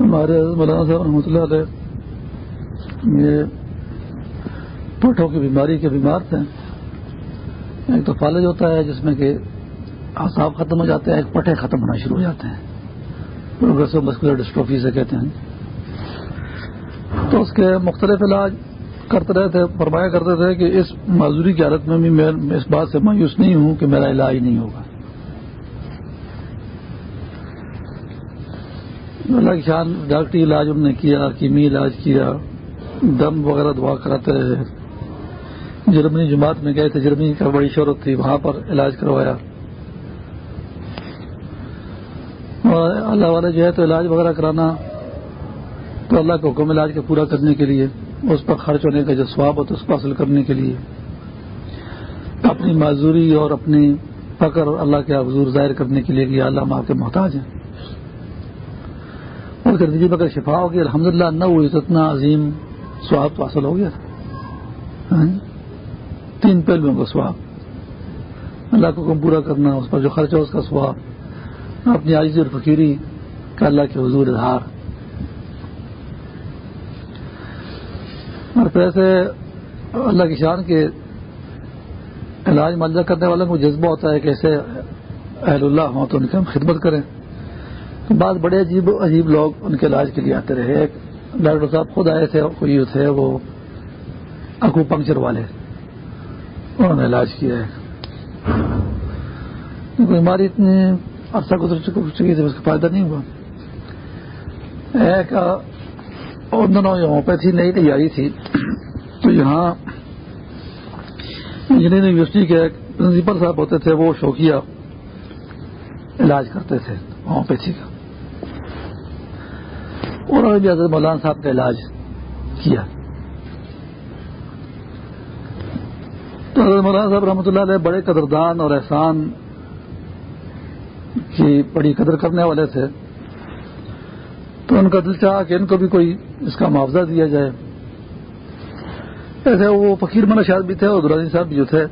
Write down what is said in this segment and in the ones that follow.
ہمارے مولانا صاحب رحمۃ اللہ علیہ، یہ پٹھوں کی بیماری کے بیمار تھے۔ ایک تو فالج ہوتا ہے، جس میں کہ اعصاب ختم ہو جاتے ہیں، ایک پٹھے ختم ہونا شروع ہو جاتے ہیں۔ مسکولر ڈسٹروفی سے کہتے ہیں۔ تو اس کے مختلف علاج کرتے رہے تھے، فرمایا کرتے تھے کہ اس معذوری کی حالت میں بھی میں اس بات سے مایوس نہیں ہوں کہ میرا علاج نہیں ہوگا۔ اللہ کی شان ڈاکٹری علاج انہوں نے کیا کیمی علاج کیا، دم وغیرہ دعا کراتے رہے۔ جرمنی جماعت میں گئے تھے، جرمنی کا بڑی شہرت تھی، وہاں پر علاج کروایا۔ اور اللہ والے جو ہے تو علاج وغیرہ کرانا، تو اللہ کے حکم علاج کو پورا کرنے کے لیے، اس پر خرچ ہونے کا جو سواب ہوتا ہے، اس کو حاصل کرنے کے لیے۔ اپنی معذوری اور اپنی فکر اللہ کے حضور ظاہر کرنے کے لیے کہ اللہ ہم آپ کے محتاج ہیں۔ اور نتیجے میں اگر شفا ہوگی الحمد للہ نہ وہ اتنا عظیم سواب تو حاصل ہو گیا تھا۔ ہاں جی؟ تین پہلوؤں کا سواب۔ اللہ کو کم پورا کرنا، اس پر جو خرچ ہے اس کا سواب۔ اپنی عاجزی اور فقیری کا اللہ کے حضور اظہار۔ اور پیسے اللہ کی شان کے علاج ملزہ کرنے والوں کو جذبہ ہوتا ہے کہ ایسے اہل اللہ ہوں تو ان کی ہم خدمت کریں۔ تو بعد بڑے عجیب عجیب لوگ ان کے علاج کے لیے آتے رہے۔ ایک ڈاکٹر صاحب خود آئے تھے، کوئی تھے وہ اکو پنکچر والے۔ انہوں نے علاج کیا ہے۔ بیماری اتنی عرصہ گزر چکی تھی، اس کا فائدہ نہیں ہوا۔ ایک ان دنوں ہومیوپیتھی نئی تیاری تھی۔ تو یہاں انجینئرنگ یونیورسٹی کے پرنسپل صاحب ہوتے تھے، وہ شوقیہ علاج کرتے تھے۔ ہومیوپیتھی کا انہوں نے بھی حضرت مولانا صاحب کا علاج کیا۔ تو حضرت مولانا صاحب رحمۃ اللہ علیہ بڑے قدردان اور احسان کی بڑی قدر کرنے والے تھے۔ تو ان کا دل چاہا کہ ان کو بھی کوئی اس کا معاوضہ دیا جائے۔ ایسے وہ فقیر منش آدمی تھے اور درانی صاحب جو تھے۔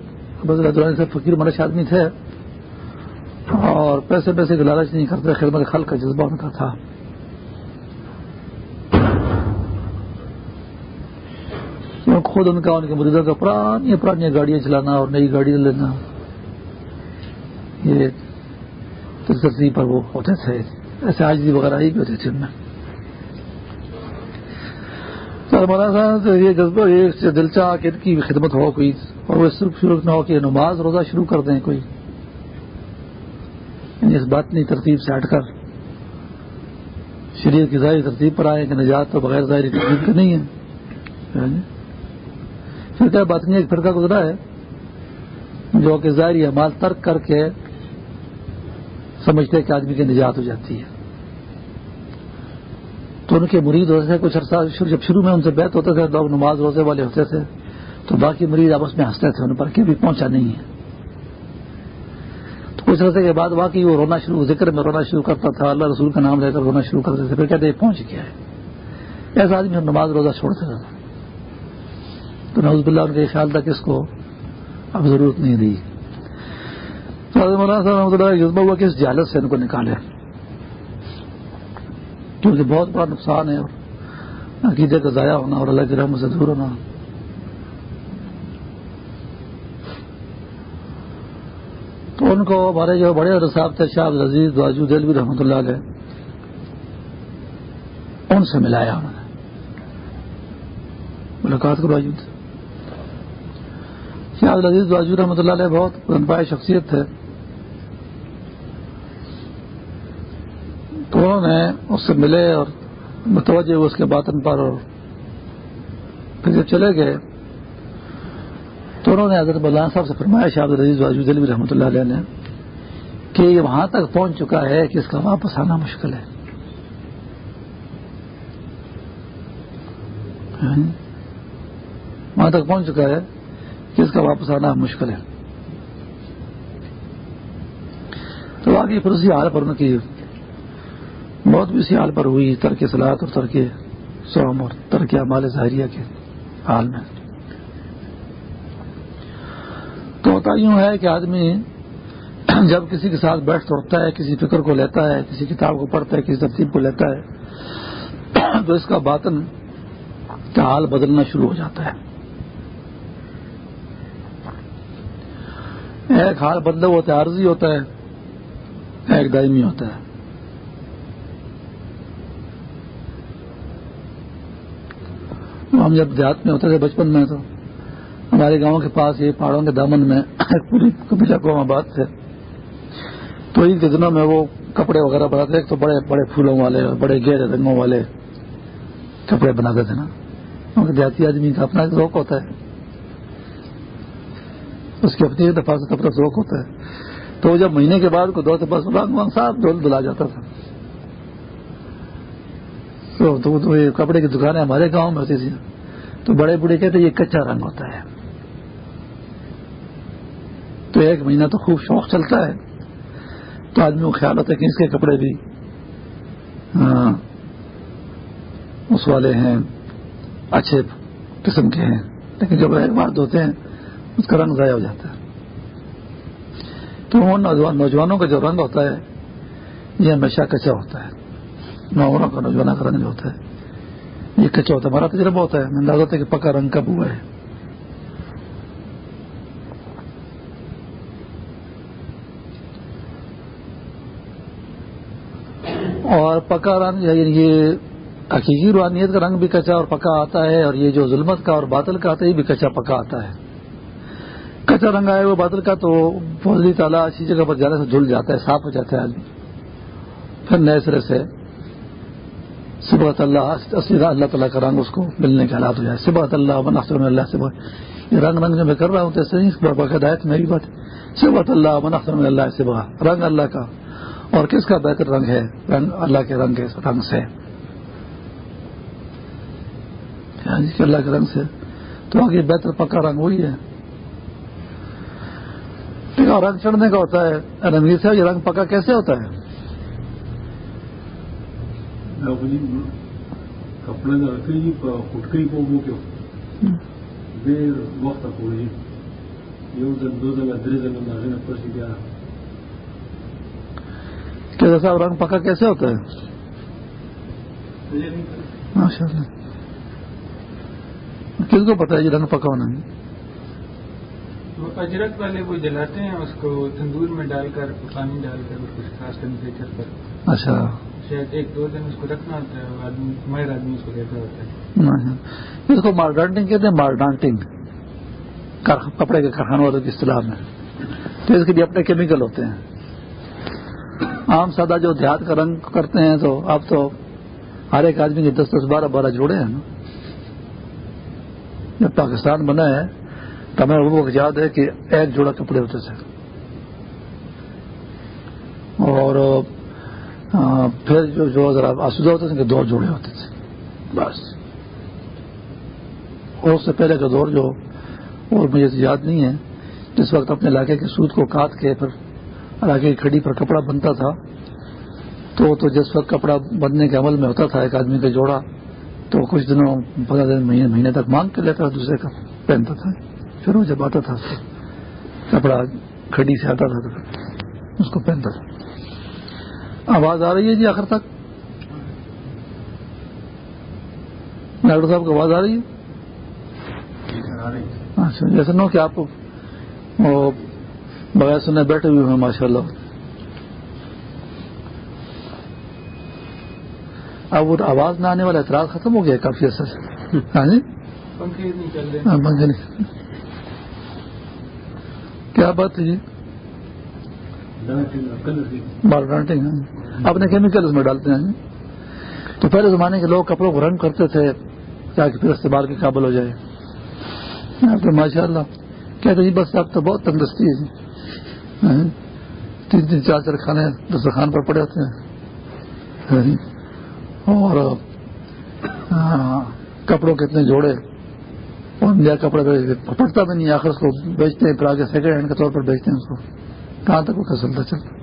درانی صاحب فقیر منش آدمی تھے۔ اور پیسے پیسے کی لالچ نہیں کرتے، خدمت خل کا جذبہ ان کا تھا۔ خود ان کا ان کے مریضوں کا پرانی پرانی گاڑیاں چلانا اور نئی گاڑی لینا۔ یہ پر وہ ہوتے تھے۔ ایسے آج بھی وغیرہ ہی بھی ہوتے تھے ان میں۔ صاحب یہ جذبہ، یہ دل چاہ کہ ان کی خدمت ہو کوئی اور وہ صرف شروع نہ ہو کہ نماز روزہ شروع کر دیں کوئی۔ یعنی اس بات نہیں ترتیب سے ہٹ کر۔ شریعت کی ظاہری ترتیب پر آئے کہ نجات تو بغیر ظاہری ترتیب کا نہیں ہے۔ یعنی پھر کیا بات نہیں ایک فرقہ گزرا ہے۔ جو کہ ظاہری امال ترک کر کے سمجھتے کہ آدمی کی نجات ہو جاتی ہے۔ تو ان کے مرید ہوتے تھے، کچھ عرصہ جب شروع میں ان سے بیت ہوتے تھے لوگ نماز روزے والے ہوتے تھے، تو باقی مریض آپس میں ہنستے تھے ان پر کہ بھی پہنچا نہیں ہے۔ تو کچھ عرصے کے بعد واقعی وہ رونا شروع، ذکر میں رونا شروع کرتا تھا، اللہ رسول کا نام لے کر رونا شروع کرتے تھے پھر کہتے پہنچ گیا ہے۔ ایسا آدمی نماز روزہ چھوڑتے تھے تو نوز اللہ ان کے خیال تھا کہ اس کو اب ضرورت نہیں دی۔ مولانا صاحب رحمۃ اللہ جذبہ ہوا کہ اس جالت سے ان کو نکالے۔ کیونکہ بہت بڑا نقصان ہے اور عقیدے کا ضائع ہونا اور اللہ کی رحمت سے دور ہونا۔ تو ان کو ہمارے جو بڑے صاحب تھے، شاہ عزیز واجو دلوی رحمۃ اللہ علیہ، ان سے ملایا انہوں نے۔ ملاقات کروائی ان سے شاہ عزیز واجو رحمۃ اللہ علیہ بہت پائے شخصیت تھے۔ تو انہوں نے اس سے ملے اور متوجہ اس کے باطن پر اور پھر جب چلے گئے تو انہوں نے حضرت مولانا صاحب سے فرمایا شاہد عزیز واجود علی رحمۃ اللہ علیہ نے، کہ یہ وہاں تک پہنچ چکا ہے کہ اس کا واپس آنا مشکل ہے۔ ہاں؟ وہاں تک پہنچ چکا ہے۔ کہ اس کا واپس آنا مشکل ہے۔ تو آگے پھر اسی حال پر ان کی موت بھی اسی حال پر ہوئی، ترک سلاد اور ترک سوم اور ترک مال ظاہریہ کے حال میں۔ تو ہوتا یوں ہے کہ آدمی جب کسی کے ساتھ بیٹھ توڑتا ہے، کسی فکر کو لیتا ہے، کسی کتاب کو پڑھتا ہے، کسی ترتیب کو لیتا ہے، تو اس کا باطن کا حال بدلنا شروع ہو جاتا ہے۔ ایک حال بدلے ہوتا ہے عرضی ہوتا ہے، ایک دائمی ہوتا ہے۔ ہم جب دیہات میں ہوتے تھے بچپن میں تو ہمارے گاؤں کے پاس یہ پہاڑوں کے دامن میں پوری کبھی قوم آباد تھے۔ تو عید کے دنوں میں وہ کپڑے وغیرہ بناتے ایک تو بڑے بڑے پھولوں والے، بڑے گہرے رنگوں والے کپڑے بناتے تھے نا۔ کیونکہ دیہاتی آدمی کا اپنا ذوق ہوتا ہے۔ اس کی اپنی دفعہ سے کپڑا ذوق ہوتا ہے تو جب مہینے کے بعد کو دو بس رنگ وانگ دھول دلا جاتا تھا۔ تو یہ کپڑے کی دکانیں ہمارے گاؤں میں ہوتی تھی تو بڑے بوڑھے کہتے یہ کچا رنگ ہوتا ہے۔ تو ایک مہینہ تو خوب شوق چلتا ہے۔ تو آدمی کو خیال ہوتا ہے کہ اس کے کپڑے بھی ہاں، اس والے ہیں اچھے قسم کے ہیں۔ لیکن جب ایک بار دھوتے ہیں اس کا رنگ ضائع ہو جاتا ہے۔ تو نوجوانوں کا جو رنگ ہوتا ہے، یہ ہمیشہ کچا ہوتا ہے۔ نوجوانوں کا نوجوانوں کا رنگ جو ہوتا ہے، یہ کچا ہوتا ہے۔ ہمارا تجربہ ہوتا ہے اندازہ ہوتا ہے کہ پکا رنگ کب ہوا ہے۔ اور پکا رنگ یعنی یہ حقیقی روحانیت کا رنگ بھی کچا اور پکا آتا ہے، اور یہ جو ظلمت کا اور بادل کا آتا ہے، یہ بھی کچا پکا آتا ہے۔ کچا رنگ آئے وہ بادل کا، تو فوجی تعالیٰ اچھی جگہ پر جانے سے جھل جاتا ہے صاف ہو جاتا ہے آدمی۔ پھر نئے سرے سے صبح اللہ اللہ تعالیٰ کا رنگ اس کو ملنے کے حالات ہو جائے۔ صبح اللہ منخر اللہ صبح یہ رنگ رنگ جو میں کر رہا ہوں تو ایسے نہیں ہدایت میری بات صبح اللہ منخر اللہ صبح رنگ اللہ کا۔ اور کس کا بہتر رنگ ہے؟ رنگ اللہ کے رنگ رنگ سے۔ ہاں جی، اللہ کے رنگ سے۔ تو آگے بہتر پکا رنگ وہی ہے۔ رنگ چڑھنے کا ہوتا ہے رنگیت سے یہ رنگ پکا کیسے ہوتا ہے؟ جیسا رنگ پکا کیسے ہوتا ہے؟ ماشاء اللہ کس کو پتا ہے یہ رنگ پکا ہونا ہے؟ اجرک والے وہ جلاتے ہیں اس کو تندور میں ڈال کر پانی ڈال کر کچھ خاص ٹیمپریچر پر۔ اچھا۔ شاید ایک دو دن اس کو رکھنا ہوتا ہے ماہر آدمی اس کو دیتا ہوتا ہے۔ اس کو مارڈانٹنگ کہتے ہیں مارڈانٹنگ کپڑے کے کارخانوں والوں کی اصطلاح میں۔ تو اس کے لیے اپنے کیمیکل ہوتے ہیں۔ عام سادہ جو دیہات کا رنگ کرتے ہیں تو اب تو ہر ایک آدمی کے دس دس بارہ بارہ جوڑے ہیں نا۔ جب پاکستان بنا ہے تو ہمیں وہ یاد ہے کہ ایک جوڑا کپڑے ہوتے تھے۔ اور پھر جو ذرا آسودہ ہوتے تھے کہ دو جوڑے ہوتے تھے۔ بس۔ اور اس سے پہلے کا دور جو اور مجھے یاد نہیں ہے، جس وقت اپنے علاقے کے سود کو کاٹ کے پھر علاقے کی کھڑی پر کپڑا بنتا تھا، تو تو جس وقت کپڑا بننے کے عمل میں ہوتا تھا، ایک آدمی کا جوڑا تو کچھ دنوں، پندرہ دن، مہینے مہینے تک مانگ کر لیتا تھا دوسرے کا پہنتا تھا۔ وہ جب آتا تھا کپڑا کھڑی سے آتا تھا اس کو پہنتا تھا۔ آواز آ رہی ہے جی آخر تک؟ ڈاکٹر صاحب کو آواز آ رہی ہے؟ اچھا جیسے نو کہ آپ وہ بغیر سنے بیٹھے ہوئے ہیں ماشاء اللہ اب وہ آواز نہ آنے والا اعتراض ختم ہو گیا کافی اثر ہاں جی؟ پنکھے نہیں کیا بات ہے جی؟ بال اپنے کیمیکل میں ڈالتے ہیں جی۔ تو پہلے زمانے کے لوگ کپڑوں کو رنگ کرتے تھے تاکہ پھر استعمال کے قابل ہو جائے۔ ہاں ماشاء اللہ کہتے جی بس اب تو بہت تندرستی ہے ہاں جی۔ تین تین چار چار کھانے دسترخوان پر پڑے ہوتے ہیں۔ ہاں جی۔ اور کپڑوں کے اتنے جوڑے۔ اور نیا کپڑے پھٹتا بھی نہیں، آخر اس کو بیچتے ہیں، پھر آگے سیکنڈ ہینڈ کے طور پر بیچتے ہیں اس کو۔ کہاں تک وہ چلتا چلتا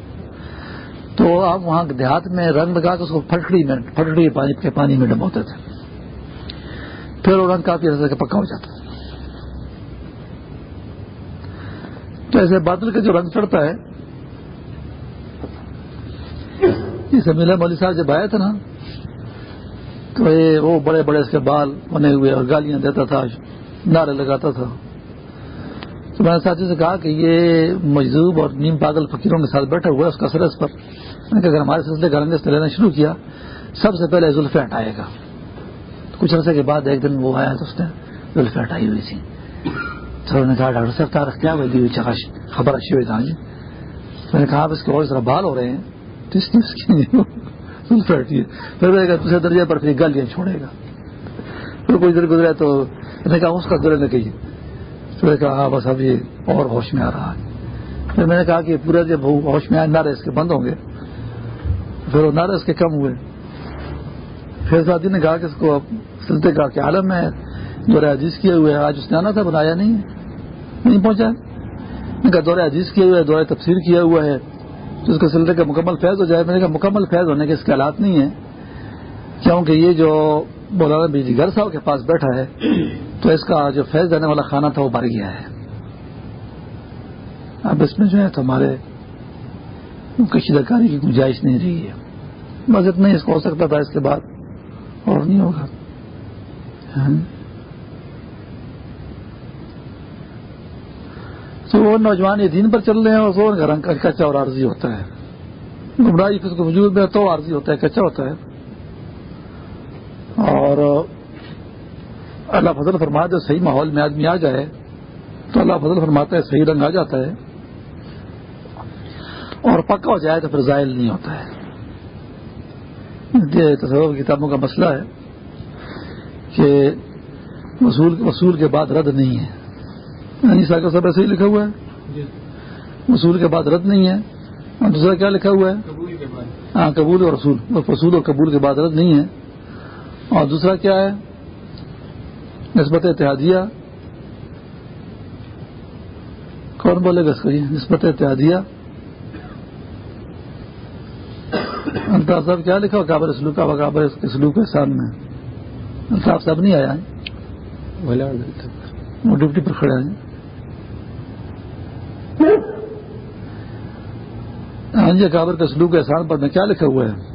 تو آپ وہاں دیہات میں رنگ لگا کے اس کو پھٹڑی میں، پھٹڑی پانی کے پانی میں ڈبوتے تھے۔ پھر وہ رنگ کافی عرصے کا پکا ہو جاتا۔ تو ایسے بادل کا جو رنگ چڑھتا ہے جسے ملا مولوی صاحب جب آئے تھے نا، تو یہ وہ بڑے بڑے اس کے بال بنے ہوئے اور گالیاں دیتا تھا۔ نعرے لگاتا تھا۔ تو میں نے ساتھی سے کہا کہ یہ مجذوب اور نیم پاگل فقیروں کے ساتھ بیٹھا ہوا ہے اس کا اثر اس پر۔ میں نے کہا ہمارے سلسلے گرنگے سے لینا شروع کیا، سب سے پہلے زلفے ہٹائے گا۔ کچھ عرصے کے بعد ایک دن وہ آیا تو اس نے زلفے ہٹائی ہوئی تھی۔ تو انہوں نے کہا، ڈاکٹر صاحب تارخ کیا ہوئی دی چکش خبر اچھی ہوئی جی۔ میں نے کہا، آپ اس کے اور اس طرح بال ہو رہے ہیں۔ تو اس اس کی زلفے ہٹی ہے پھر دوسرے درجے پر پھر گالیاں چھوڑے گا۔ پھر کوئی دیر گزرے تو میں نے کہا اس کا گلے نہ کہیے۔ تو نے کہا ہاں بس اب یہ اور ہوش میں آ رہا ہے۔ پھر میں نے کہا کہ پورے جب ہوش میں آئے، نعرے اس کے بند ہوں گے۔ پھر وہ نعرے اس کے کم ہوئے۔ پھر ساتھی نے کہا کہ اس کو سلطے کا کہ عالم ہے؟ دورہ عزیز کیے ہوئے آج اس نے آنا تھا، بنایا نہیں نہیں پہنچا میں کہا دورہ عزیز کیے ہوئے دورہ تفسیر کیا ہوا ہے۔ تو اس کے سلطے کا مکمل فیض ہو جائے۔ میں نے کہا، مکمل فیض ہونے کے اس کے حالات نہیں ہیں۔ کیونکہ یہ جو مولانا بجلی جی گھر صاحب کے پاس بیٹھا ہے، تو اس کا جو فیض دینے والا کھانا تھا وہ بھر گیا ہے۔ اب اس میں جو ہے تو ہمارے کشیدہ کاری کی گنجائش نہیں رہی ہے۔ بس اتنا ہی اس کو ہو سکتا تھا اس کے بعد، اور نہیں ہوگا۔ ہاں۔ تو وہ نوجوان یہ دین پر چل رہے ہیں، اور کا رنگ کچا اور عارضی ہوتا ہے۔ گمراہی کے وجود میں تو عارضی ہوتا ہے، کچا ہوتا ہے۔ اور اللہ فضل فرماتے جو صحیح ماحول میں آدمی آ جائے تو اللہ فضل فرماتا ہے صحیح رنگ آ جاتا ہے۔ اور پکا ہو جائے تو پھر زائل نہیں ہوتا ہے۔ یہ تصور کتابوں کا مسئلہ ہے کہ وصول وصول کے بعد رد نہیں ہے۔ یعنی ساکر صاحب ایسے ہی لکھا ہوا ہے؟ وصول کے بعد رد نہیں ہے۔ اور دوسرا کیا لکھا ہوا ہے؟ ہاں قبول اور رسول۔ وصول اور قبول کے بعد رد نہیں ہے۔ اور دوسرا کیا ہے؟ نسبت اتحادیہ۔ کون بولے گا اس کو یہ؟ نسبت اتحادیہ۔ الطاف صاحب کیا لکھا کابر اسلوک کا کابر اسلوک کے سامنے؟ الطاف صاحب نہیں آیا۔ ہے وہ ڈیوٹی پر کھڑے ہیں۔ ہاں جی کابر کے سلوک احسان پر میں کیا لکھا ہوا ہے؟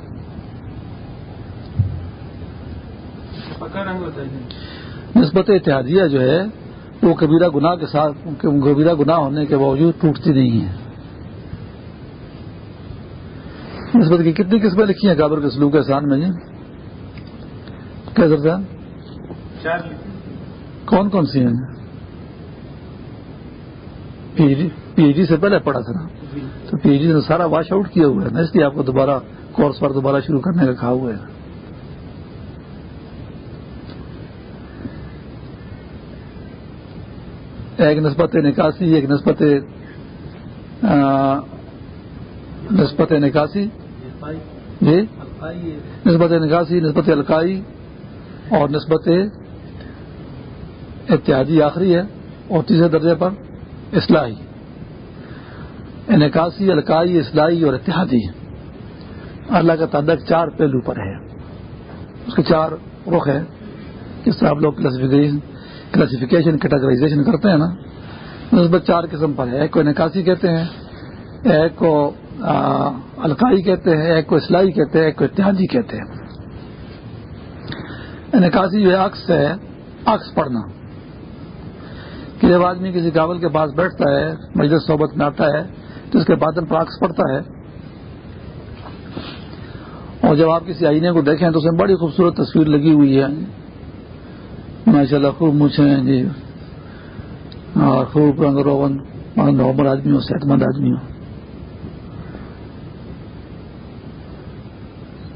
نسبت اتحادیہ جو ہے وہ کبیرہ گناہ کے ساتھ کبیرہ گناہ ہونے کے باوجود ٹوٹتی نہیں ہے۔ نسبت کی کتنی قسمیں لکھی ہیں کابر کے سلوک احسان میں جی کیسا کون کون سی ہیں؟ پی ایچ ڈی سے پہلے پڑھا تھا۔ نا تو پی ایچ ڈی نے سارا واش آؤٹ کیا ہوا ہے نا اس لیے آپ کو دوبارہ کورس پر دوبارہ شروع کرنے کا کھا ہوا ہے۔ ایک نسبت نکاسی، ایک نسبت نسبت نکاسی۔ جی؟ نسبت نکاسی، نسبت الکائی اور نسبت اتحادی آخری ہے اور تیسرے درجے پر اصلاحی۔ نکاسی الکائی اصلاحی اور اتحادی اللہ کا تعدق چار پہلو پر ہے۔ اس کے چار رخ ہے کس طرح آپ لوگ کلاسیفیکیشن کیٹاگرائزیشن کرتے ہیں نا نسبت چار قسم پر ہے۔ ایک کو نکاسی کہتے ہیں، ایک کو الکائی کہتے ہیں، ایک کو اصلاحی کہتے ہیں، ایک کو اتحادی کہتے ہیں۔ نکاسی جو ہے، عکس ہے، عکس پڑھنا۔ کہ جب آدمی کسی کابل کے پاس بیٹھتا ہے، مجلس صحبت میں آتا ہے، تو اس کے بادل پر عکس پڑتا ہے۔ اور جب آپ کسی آئینے کو دیکھیں تو اس میں بڑی خوبصورت تصویر لگی ہوئی ہے۔ ماشاء اللہ خوب مچھے ہیں جی۔ اور خوب رنگ روغن نومر آدمی ہو صحت مند آدمی ہو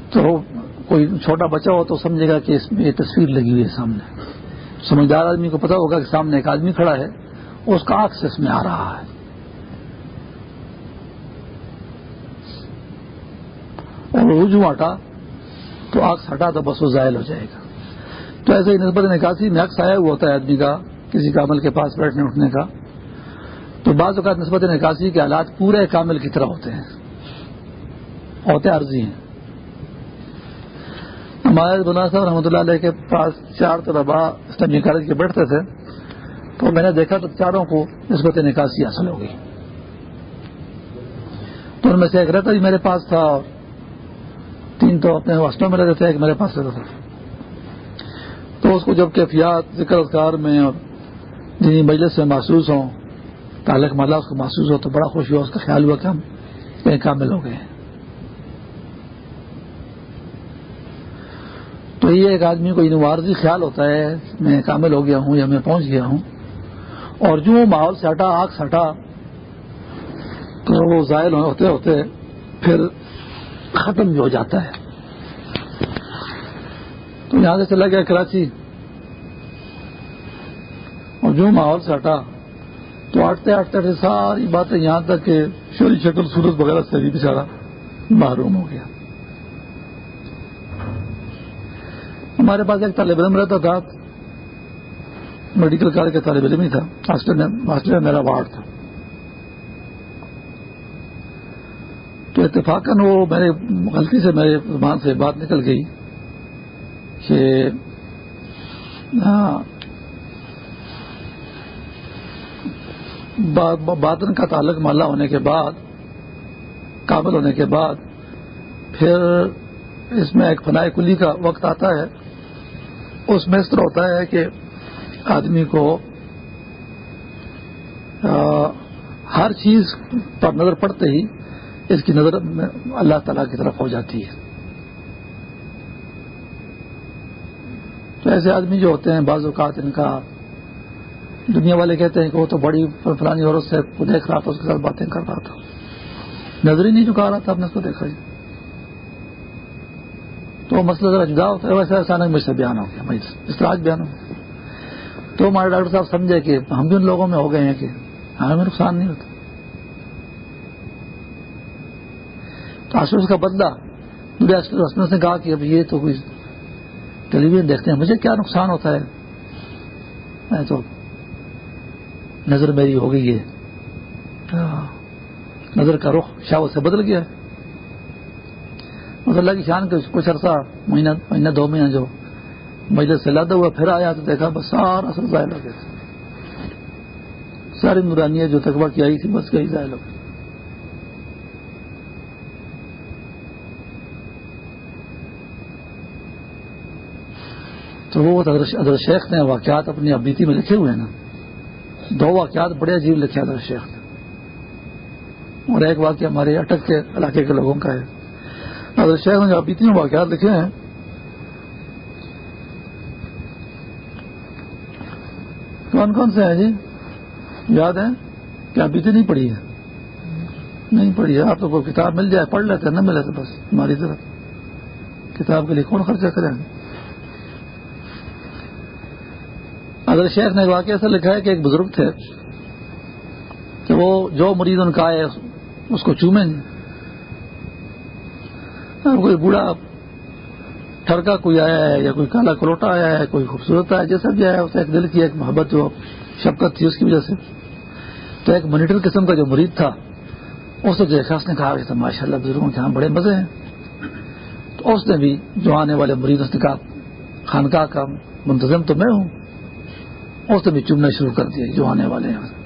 تو کوئی چھوٹا بچہ ہو تو سمجھے گا کہ اس میں یہ تصویر لگی ہوئی ہے سامنے۔ سمجھدار آدمی کو پتا ہوگا کہ سامنے ایک آدمی کھڑا ہے، اس کا آنکھ سے اس میں آ رہا ہے۔ اور رجوع ہٹا تو آنکھ ہٹا تو بس وہ ظاہر ہو جائے گا۔ تو ایسے ہی نسبت نکاسی میں عکس آیا ہوا ہوتا ہے آدمی کا، کسی کامل کے پاس بیٹھنے، اٹھنے کا۔ تو بعض اوقات نسبت نکاسی کے حالات پورے کامل کی طرح ہوتے ہیں۔ ہوتے عرضی ہیں۔ ہمارے بنا صاحب رحمۃ اللہ علیہ کے پاس چار طلبا اسلامی کالج کے بیٹھتے تھے۔ تو میں نے دیکھا تو چاروں کو نسبت نکاسی حاصل ہو گئی۔ تو ان میں سے ایک رہتا بھی میرے پاس تھا اور تین تو اپنے ہاسٹل میں رہتے تھے، ایک میرے پاس رہتا تھا۔ تو اس کو جب کیفیات، ذکر اذکار میں اور جنہیں مجلس میں محسوس ہوں، تعلق مالا اس کو محسوس ہو، تو بڑا خوش ہوا، اس کا خیال ہوا کہ ہم کہیں کامل ہو گئے تو یہ ایک آدمی کو یعنی انوارضی خیال ہوتا ہے، میں کامل ہو گیا ہوں یا میں پہنچ گیا ہوں۔ اور جو ماحول سے ہٹا آگ سے ہٹا، تو وہ زائل ہوتے ہوتے پھر ختم بھی ہو جاتا ہے۔ یہاں سے چلا گیا کراچی۔ اور جو ماحول سے ہٹا، تو ہٹتے ہٹتے ساری باتیں یہاں تک کہ شوری شکل سورت وغیرہ سے بھی بچارا معروم ہو گیا۔ ہمارے پاس ایک طالب علم رہتا تھا میڈیکل کالج کا طالب علم ہی تھا ہاسٹل میں میرا وارڈ تھا۔ تو اتفاقاً وہ میرے غلطی سے میرے زبان سے بات نکل گئی۔ کہ بادن کا تعلق مالا ہونے کے بعد، قابل ہونے کے بعد، پھر اس میں ایک فنائے کلی کا وقت آتا ہے۔ اس میں اس طرح ہوتا ہے کہ آدمی کو ہر چیز پر نظر پڑتے ہی اس کی نظر اللہ تعالی کی طرف ہو جاتی ہے۔ تو ایسے آدمی جو ہوتے ہیں، بعض اوقات ان کا دنیا والے کہتے ہیں کہ وہ تو بڑی فلانی عورت سے دیکھ رہا تھا، اس کے ساتھ باتیں کر رہا تھا۔ نظر ہی نہیں چکا رہا تھا، آپ نے اس کو دیکھا جی۔ تو مسئلہ ذرا جدا ہوتا ہے، ویسے اچانک مجھ سے بیان ہو گیا اس طرح آج بیان ہو گیا۔ تو ہمارے ڈاکٹر صاحب سمجھے کہ ہم بھی ان لوگوں میں ہو گئے ہیں کہ ہمیں نقصان نہیں ہوتا۔ تو آسو اس کا بدلا مجھے اسپتال نے کہا کہ اب یہ تو کوئی ٹیلی ویژن دیکھتے ہیں، مجھے کیا نقصان ہوتا ہے؟ میں تو نظر میری ہو گئی ہے۔ نظر کا رخ شاہ سے بدل گیا۔ ہے اللہ کی شان کے کچھ عرصہ، مہینہ مہینہ دو مہینہ جو مجلس سے لادا ہوا پھر آیا تو دیکھا بس سارا سر ظاہر ہو گیا۔ ساری نورانیہ جو تقبہ کی آئی تھی، بس گئی ظاہر ہو گئی تو وہ ادر شیخ نے واقعات اپنی ابیتی میں لکھے ہوئے ہیں نا، دو واقعات بڑے عجیب لکھے ادر شیخ نے۔ اور ایک واقعہ ہمارے اٹک کے علاقے کے لوگوں کا ہے۔ حضرت شیخ نے آپ اتنے واقعات لکھے ہیں، کون کون سے ہیں جی؟ یاد ہے کیا بیتی نہیں پڑھی ہے۔ نہیں پڑھی ہے۔ آپ تو کوئی کتاب مل جائے، پڑھ لیتے نہ ملے تو بس، ہماری طرف۔ کتاب کے لیے کون خرچہ کریں؟ گے حضرت شیخ نے واقعہ سے لکھا ہے کہ ایک بزرگ تھے کہ وہ جو مریض ان کا آئے، اس کو چومیں کوئی بوڑھا ٹھرکا کوئی آیا ہے یا کوئی کالا کلوٹا آیا ہے، کوئی خوبصورت آیا جیسا بھی آیا اسے ایک دل کی ایک محبت جو شفقت تھی، اس کی وجہ سے۔ تو ایک مانیٹر قسم کا جو مرید تھا، اس نے جو نے کہا کہ ماشاء اللہ بزرگوں کے یہاں بڑے مزے ہیں۔ تو اس نے بھی جو آنے والے مرید، اس نے کہا، خانقاہ کا منتظم تو میں ہوں اس نے بھی چومنا شروع کر دیا جو آنے والے ہیں۔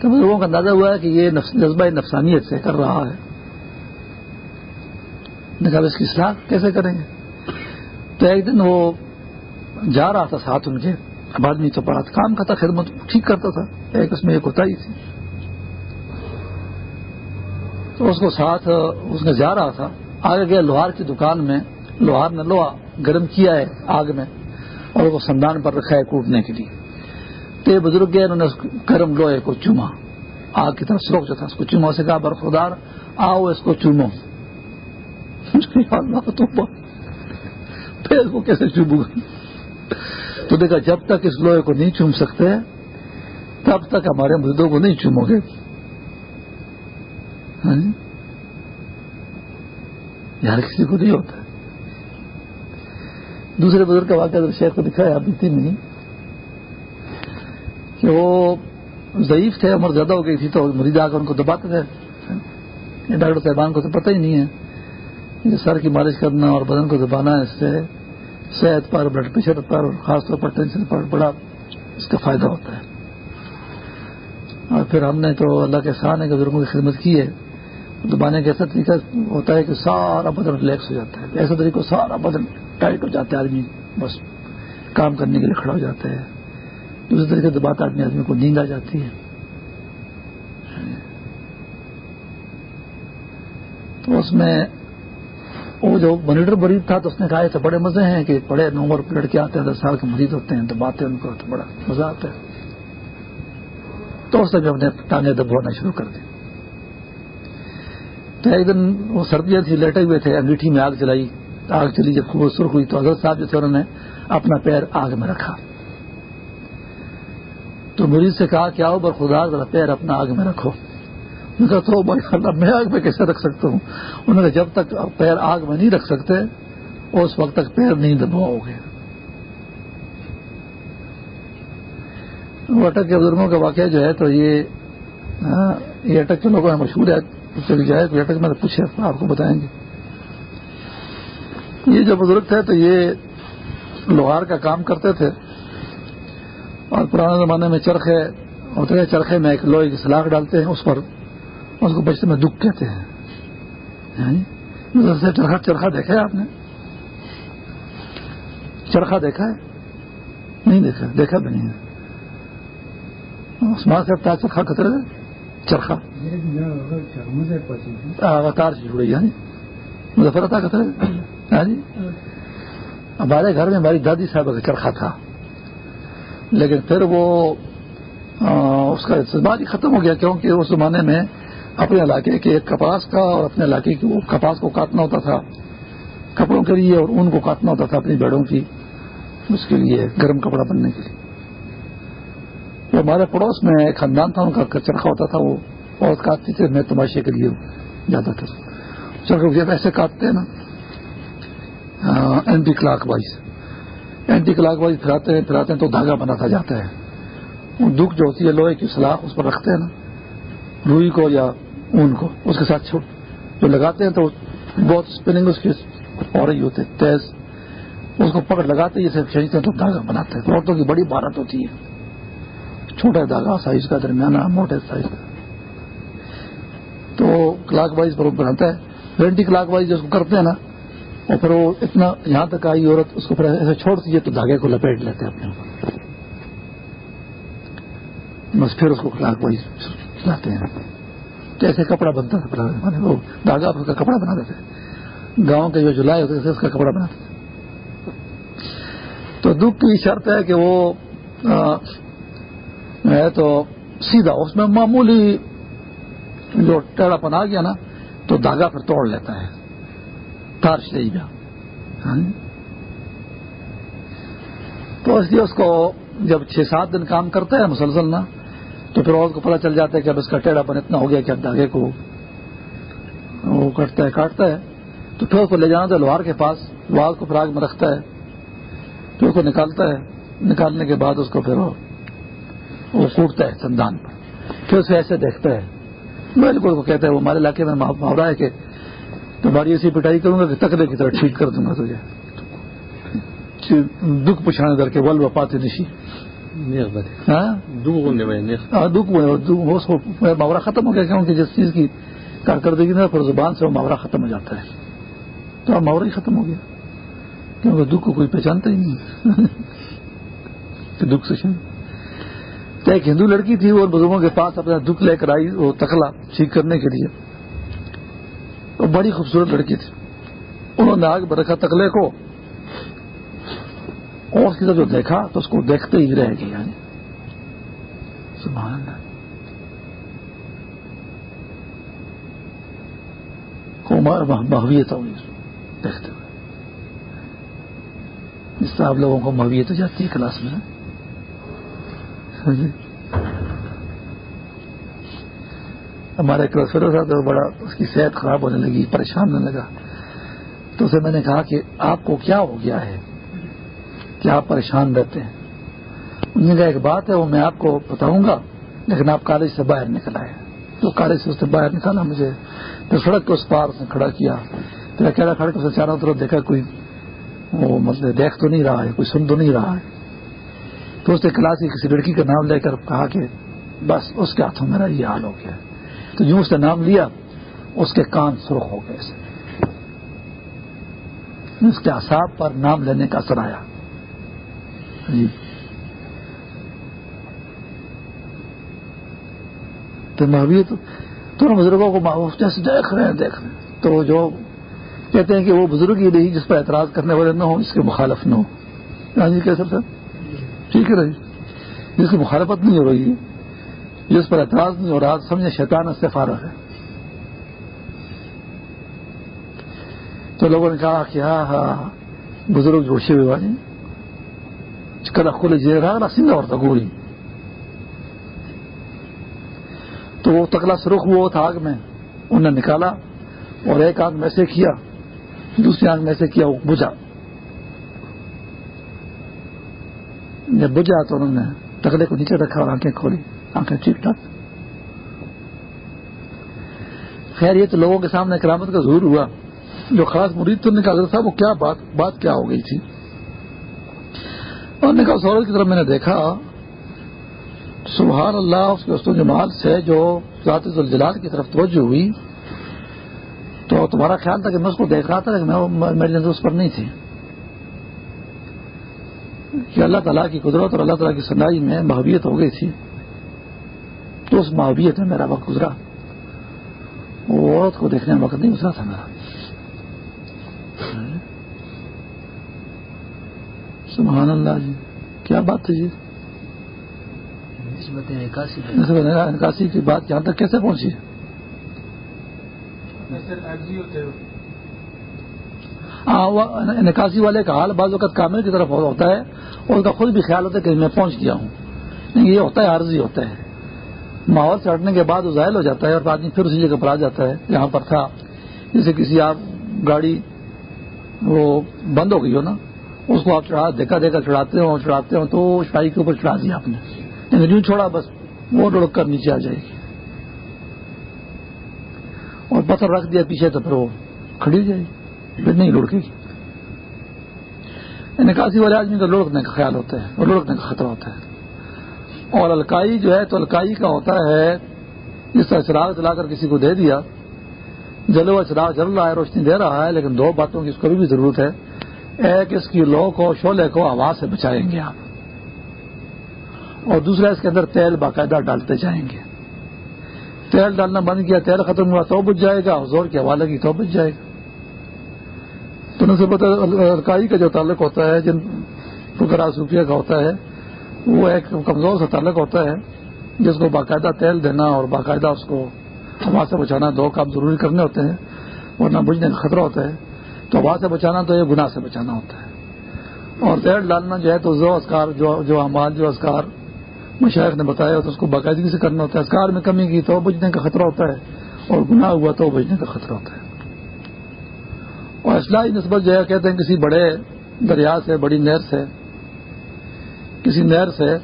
تو بزرگوں کا اندازہ ہوا ہے کہ یہ جذبہ نفسانیت سے کر رہا ہے۔ نے اس کی اصلاح کیسے کریں گے؟ تو ایک دن وہ جا رہا تھا ساتھ ان کے۔ اب آدمی تو بڑا کام کرتا خدمت ٹھیک کرتا تھا۔ ایک اس میں ایک ہوتا ہی تھی۔ تو اس کو ساتھ اس نے جا رہا تھا۔ آگے گیا لوہار کی دکان میں۔ لوہار نے لوہا گرم کیا ہے آگ میں۔ اور وہ سندان پر رکھا ہے کوٹنے کے لیے۔ تو یہ بزرگ گئے انہوں نے گرم لوہے کو چوما۔ آگ کی طرف سروک جو تھا اس کو چوما سے کہا برخودار آؤ اس کو چومو۔ پھر وہ کیسے چوبوں گا تو دیکھا، جب تک اس لوہے کو نہیں چوم سکتے، تب تک ہمارے مردوں کو نہیں چومو گے۔ ہاں جی؟ یار کسی کو نہیں ہوتا۔ دوسرے بزرگ کا واقعہ شیخ کو دکھایا ابھی تین نہیں۔ کہ وہ ضعیف تھے، عمر زیادہ ہو گئی تھی، تو مریض آ کر ان کو دباتے تھے۔ ڈاکٹر صاحبان کو تو پتہ ہی نہیں ہے کہ سر کی مالش کرنا اور بدن کو دبانا اس سے صحت پر، بلڈ پریشر پر، اور خاص طور پر ٹینشن پر بڑا اس کا فائدہ ہوتا ہے۔ اور پھر ہم نے تو اللہ کے سہانے کے بزرگوں کی خدمت کی ہے۔ دبانے کا ایسا طریقہ ہوتا ہے کہ سارا بدن ریلیکس ہو جاتا ہے۔ ایسا طریقہ سارا بدن ٹائٹ ہو جاتا ہے، آدمی بس کام کرنے کے لیے کھڑا ہو جاتا ہے۔ دوسرے طریقے سے بات آدمی آدمی کو نیند آ جاتی ہے۔ تو اس میں وہ جو منیٹر مریض تھا تو اس نے کہا، یہ تو بڑے مزے ہیں کہ بڑے نومر لڑکے آتے ہیں، دس سال کے مریض ہوتے ہیں تو باتیں ان کو، تو بڑا مزہ آتا ہے۔ تو اس نے بھی اپنے ٹانگیں دبونا شروع کر دی۔ تو ایک دن وہ سردیاں تھی لیٹے ہوئے تھے، انگیٹھی میں آگ جلائی۔ آگ چلی، جب خوب سرخ ہوئی تو حضرت صاحب جو تھے انہوں نے اپنا پیر آگ میں رکھا۔ تو مریض سے کہا کہ آؤ بر خدا ذرا پیر اپنا آگ میں رکھو۔ میں کہا، تو میں آگ میں کیسے رکھ سکتا ہوں؟ انہوں نے جب تک پیر آگ میں نہیں رکھ سکتے، اس وقت تک پیر نہیں دباؤ گے اٹک کے بزرگوں کا واقعہ جو ہے، تو یہ ہاں، یہ اٹک کے لوگوں میں مشہور ہے۔ چلی جائے تو اٹک میں پوچھے آپ کو بتائیں گے۔ یہ جو بزرگ تھے تو یہ لوہار کا کام کرتے تھے۔ اور پرانے زمانے میں چرخے ہوتے ہیں چرخے میں ایک لوہے کی سلاخ ڈالتے ہیں اس پر اس کو بچتے میں دکھ کہتے ہیں۔ یعنی چرخا چرخا دیکھا ہے آپ نے؟ چرخا دیکھا ہے؟ نہیں دیکھا دیکھا بھی نہیں سے اب چرخا کترے چرخا تار سے جڑی یعنی مظفر تھا کترے ہاں جی؟ ہمارے گھر میں ہماری دادی صاحب کا چرخا تھا لیکن پھر وہ اس کا استعمال ہی ختم ہو گیا کیونکہ اس زمانے میں اپنے علاقے کے ایک کپاس کا اور اپنے علاقے کی وہ کپاس کو کاٹنا ہوتا تھا۔ کپڑوں کے لیے اور اون کو کاٹنا ہوتا تھا اپنی بیڑوں کی، اس کے لیے گرم کپڑا بننے کے لیے۔ وہ ہمارے پڑوس میں ایک خاندان تھا، ان کا چرخا ہوتا تھا، وہ بہت کاٹتی تھے، میں تماشے کے لیے جاتا تھا چرخے ایسے کاٹتے ہیں نا anticlockwise anticlockwise پھراتے ہیں پھراتے ہیں تو دھاگا بناتا جاتا ہے۔ دکھ جو ہوتی ہے، لوہے کی سلاخ اس پر رکھتے ہیں نا۔ روئی کو یا اون کو، اس کے ساتھ چھوٹ جو لگاتے ہیں تو بہت اسپننگ اس کی ہو رہی ہوتے تیز۔ اس کو پکڑ لگاتے جیسے کھینچتے ہیں تو دھاگا بناتے ہیں۔ عورتوں کی بڑی بھارت ہوتی ہے۔ چھوٹا دھاگا سائز کا، درمیانہ، موٹے سائز کا۔ تو کلاک وائز پر بناتا ہے۔ ٹوینٹی کلاک وائز جو کرتے ہیں نا اور پھر وہ اتنا یہاں تک آئی عورت، اس کو پھر ایسے چھوڑ دیجیے تو دھاگے کو لپیٹ لیتے اپنے اوپر۔ بس پھر اس کو کلاک وائز لاتے ہیں۔ کیسے کپڑا بنتا تھا وہ دھاگا اس کا کپڑا بنا دیتے گاؤں کے جو جلائی ہوتے تھے، اس کا کپڑا بناتے تھے۔ تو دکھ کی شرط ہے کہ وہ ہے تو سیدھا، اس میں معمولی جو ٹیڑا پن آ گیا نا، تو دھاگا پھر توڑ لیتا ہے۔ تار گا ہاں۔ تو اس لیے اس کو جب چھ سات دن کام کرتا ہے مسلسل نا، تو پھر اور کو پتا چل جاتا ہے کہ اب اس کا ٹیڑھا پن اتنا ہو گیا کہ اب دھاگے کو وہ کٹتا ہے، کاٹتا ہے۔ تو پھر اس کو لے جانا تھا لوہار کے پاس، لوہار کو فراغ میں رکھتا ہے۔ پھر اس کو نکالتا ہے۔ نکالنے کے بعد اس کو پھر وہ کوٹتا ہے سندان پر۔ پھر اسے ایسے دیکھتا ہے۔ بالکل کو کہتا ہے، وہ ہمارے علاقے میں محاورہ ہے کہ تمہاری ایسی پٹائی کروں گا کہ تکڑے کی طرح ٹھیک کر دوں گا تجھے۔ دکھ پچھانے در کے ول و پاتے نشی محاورہ ختم ہو گیا کیونکہ جس چیز کی کارکردگی نا پھر زبان سے وہ محاورہ ختم ہو جاتا ہے۔ تو اب محاورہ ہی ختم ہو گیا۔ کیونکہ دکھ کو کوئی پہچانتا ہی نہیں۔ دکھ سے تو ایک ہندو لڑکی تھی وہ بزرگوں کے پاس اپنا دکھ لے کر آئی وہ تکلا ٹھیک کرنے کے لیے۔ وہ بڑی خوبصورت لڑکی تھی۔ انہوں نے آگ رکھا تکلے کو۔ اور اس کی جو دیکھا تو اس کو دیکھتے ہی رہ گئی یعنی۔ سبحان اللہ۔ محویت ہوئی دیکھتے ہوئے۔ جس سے آپ لوگوں کو محویت ہو جاتی ہے کلاس میں ہاں جی۔ ہمارے تھا تو بڑا اس کی صحت خراب ہونے لگی، پریشان ہونے لگا۔ تو اسے میں نے کہا کہ آپ کو کیا ہو گیا ہے؟ کہ آپ پریشان رہتے ہیں؟ ان کا ایک بات ہے، وہ میں آپ کو بتاؤں گا، لیکن آپ کالج سے باہر نکل آئے۔ تو کالج سے اس سے باہر نکالا مجھے۔ پھر سڑک کے اس پار سے کھڑا کیا۔ پھر اکیلا کھڑا کر چاروں طرف دیکھا، کوئی وہ مطلب دیکھ تو نہیں رہا ہے، کوئی سن تو نہیں رہا ہے۔ تو اس نے کلاس کی کسی لڑکی کا نام لے کر کہا کہ بس اس کے ہاتھوں میرا یہ حال ہو گیا۔ ہے تو جو اس نے نام لیا، اس کے کان سرخ ہو گئے اس کے اصاب پر نام لینے کا اثر آیا۔ جی۔ تو محبیت تو بزرگوں کو جیسے دیکھ رہے ہیں، دیکھ رہے ہیں۔ تو جو کہتے ہیں کہ وہ بزرگ ہی نہیں جس پر اعتراض کرنے والے نہ ہوں، اس کے مخالف نہ ہو ہاں جی یعنی کیسر صاحب؟ ٹھیک ہے رہی جس کی مخالفت نہیں ہو رہی۔ ہے جس پر اعتراض نہیں ہو رہا سمجھے شیطان اس سے فارغ ہے۔ تو لوگوں نے کہا کہ ہاں ہاں بزرگ جوشے ہوئے والے کل کھلے جی رہا سنگا اور تگوری تو وہ تکلا سرخ ہوا تھا آگ میں۔ انہوں نے نکالا اور ایک آنکھ میں سے کیا، دوسری آنکھ میں سے کیا، وہ بجھا۔ جب بجھا تو انہوں نے تکلے کو نیچے رکھا اور آنکھیں کھولی۔ آنکھیں ٹھیک ٹھاک۔ خیر، یہ تو لوگوں کے سامنے کرامت کا ظہور ہوا۔ جو خاص مرید تو نے کہا تھا، وہ کیا بات بات کیا ہو گئی تھی؟ اور نے کہا، سورج کی طرف میں نے دیکھا، سبحان اللہ، اس کے جمال سے جو ذات الجلال کی طرف توجہ ہوئی، تو تمہارا خیال تھا کہ میں اس کو دیکھ رہا تھا لیکن میری نظر اس پر نہیں تھی۔ کہ اللہ تعالیٰ کی قدرت اور اللہ تعالیٰ کی سنائی میں محبیت ہو گئی تھی۔ تو اس محبیت میں میرا وقت گزرا وہ عورت کو دیکھنے میں وقت نہیں گزرا تھا میرا سبحان اللہ جی کیا بات تھی؟ جی نکاسی کی بات یہاں تک کیسے پہنچی؟ ہاں نکاسی والے کا حال بعض وقت کامل کی طرف ہوتا ہے اور اس کا خود بھی خیال ہوتا ہے کہ میں پہنچ گیا ہوں. یہ ہوتا ہے عارضی ہوتا ہے. ماحول سے ہٹنے کے بعد وہ ظاہر ہو جاتا ہے اور آدمی پھر اسی جگہ پر آ جاتا ہے جہاں پر تھا۔ جیسے کسی آپ گاڑی وہ بند ہو گئی ہو نا، اس کو آپ چڑھا، دیکھا دیکھا، چڑھاتے ہو چڑھاتے ہو تو شاہی کے اوپر چڑھا دیا آپ نے۔ یعنی یوں چھوڑا، بس وہ لڑک کر نیچے آ جائے گی۔ اور پتھر رکھ دیا پیچھے تو پھر وہ کھڑی جائے گی۔ پھر نہیں لڑکے گی۔ یعنی نکاسی والے آدمی کا لڑکنے کا خیال ہوتا ہے، اور لڑکنے کا خطرہ ہوتا ہے۔ اور الکائی جو ہے تو الکائی کا ہوتا ہے جس طرح چراغ چلا کر کسی کو دے دیا۔ جلو چراغ جل رہا ہے، روشنی دے رہا ہے، لیکن دو باتوں کی اس کو بھی ضرورت ہے۔ ایک اس کی لو کو شولے کو ہوا سے بچائیں گے آپ۔ اور دوسرا اس کے اندر تیل باقاعدہ ڈالتے جائیں گے۔ تیل ڈالنا بند کیا، تیل ختم ہوا تو بچ جائے گا زور کی ہوا لگی تو بچ جائے گا۔ تو نصبت الکائی کا جو تعلق ہوتا ہے، جن فکرا صوفیہ کا ہوتا ہے وہ ایک کمزور سا تعلق ہوتا ہے جس کو باقاعدہ تیل دینا اور باقاعدہ اس کو ہوا سے بچانا دو کام ضروری کرنے ہوتے ہیں، ورنہ بجنے کا خطرہ ہوتا ہے۔ تو ہوا سے بچانا تو یہ گناہ سے بچانا ہوتا ہے۔ اور تیل ڈالنا جو ہے تو جو اسکار جو جو امال جو اسکار مشاعر نے بتایا تو اس کو باقاعدگی سے کرنا ہوتا ہے۔ اسکار میں کمی کی تو بجنے کا خطرہ ہوتا ہے اور گناہ ہوا تو بجنے کا خطرہ ہوتا ہے۔ اور اصلاحی نسبت جو ہے، کہتے ہیں کسی بڑے دریا سے، بڑی نہر سے کسی نہر سے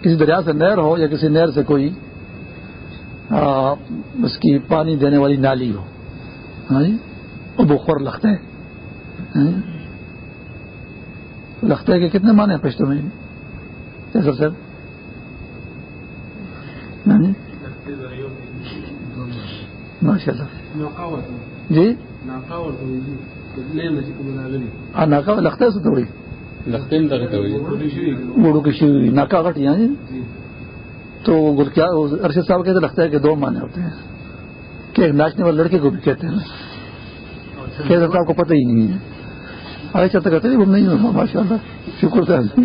کسی دریا سے نہر ہو یا کسی نہر سے کوئی اس کی پانی دینے والی نالی ہو۔ ہاں جی؟ وہ بخور لگتے ہیں لگتے کہ کتنے مانے پشتوں میں؟ سر صاحب؟ ہاں جی؟ ماشاء اللہ۔ جی؟ ہاں ناکا لگتا ہے تھوڑی۔ گوڑو کی شیوی ناکا کٹ یہاں جی۔ تو کیا ارشد صاحب کہتے لگتا ہے کہ دو معنی ہوتے ہیں۔ کہ ایک ناچنے والے لڑکے کو بھی کہتے ہیں۔ کہتے صاحب کو پتہ ہی نہیں ہے۔ آگے چلتا کہتے ہیں نہیں ہوں ماشاء اللہ شکر سے۔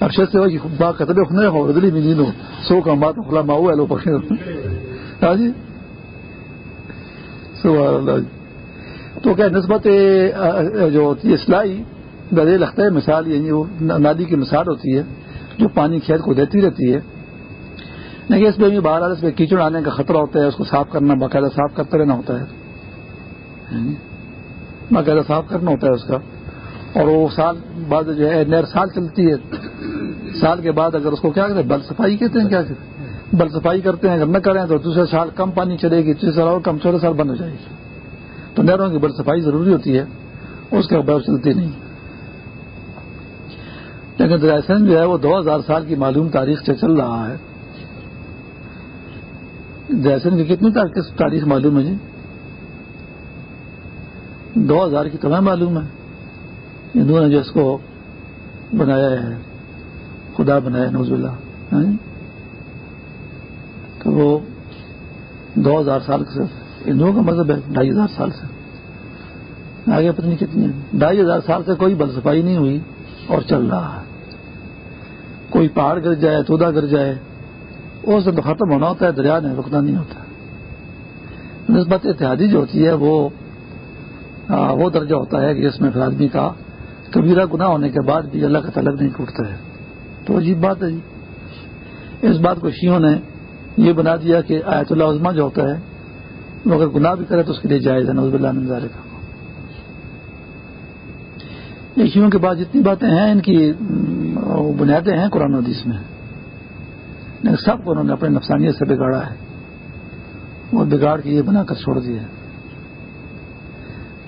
ارشد سے بات کرتے نہیں ہو ردلی میں نہیں ہو سو کا بات کھلا ماؤ ہے لو پکڑے ہاں جی۔ سبحان اللہ جی تو کیا نسبت جو ہوتی ہے اسلائی گدے لگتا ہے، مثال یعنی وہ نادی کی مثال ہوتی ہے جو پانی کھیت کو دیتی رہتی ہے۔ لیکن اس میں بھی باہر اس میں کیچڑ آنے کا خطرہ ہوتا ہے، اس کو صاف کرنا، باقاعدہ صاف کرتے رہنا ہوتا ہے۔ یعنی باقاعدہ صاف کرنا ہوتا ہے اس کا۔ اور وہ سال بعد جو ہے، نہر سال چلتی ہے۔ سال کے بعد اگر اس کو کیا کریں بل صفائی کہتے ہیں کیا؟ کہتے بل صفائی کرتے ہیں، اگر نہ کریں تو دوسرے سال کم پانی چلے گی، تیسرے سال اور کم چودہ سال بند ہو جائے گی۔ تو نہروں کی بل صفائی ضروری ہوتی ہے، اس کے بعد چلتی نہیں۔ لیکن درائسن جو ہے وہ دو ہزار سال کی معلوم تاریخ سے چل رہا ہے۔ درائسن کی کتنی تاریخ معلوم ہے جی؟ دو ہزار کی تمہیں معلوم ہے۔ ہندوؤں نے جو اس کو بنایا ہے، خدا بنایا نوز اللہ ہاں جی؟ تو وہ دو ہزار سال سے ہندوؤں کا مذہب ہے ڈھائی ہزار سال سے۔ آگے پتنی کتنی ہے۔ ڈھائی ہزار سال سے کوئی بل صفائی نہیں ہوئی اور چل رہا ہے۔ کوئی پہاڑ گر جائے تودا گر جائے اس سے تو ختم ہونا ہوتا ہے، دریا نے رکنا نہیں ہوتا۔ نسبت اتحادی جو ہوتی ہے، وہ وہ درجہ ہوتا ہے کہ جس میں پھر آدمی کا کبیرہ گناہ ہونے کے بعد بھی اللہ کا تعلق نہیں ٹوٹتا ہے۔ تو عجیب بات ہے جی۔ اس بات کو شیوں نے یہ بنا دیا کہ آیت اللہ عظما جو ہوتا ہے، وہ اگر گناہ بھی کرے تو اس کے لیے جائز ہے نوز اللہ نظارے کا یہ شیوں کے بعد جتنی باتیں ہیں، ان کی وہ بنیادیں ہیں قرآن حدیث میں۔ لیکن سب کو انہوں نے اپنے نفسانیت سے بگاڑا ہے۔ اور بگاڑ کے یہ بنا کر چھوڑ دیا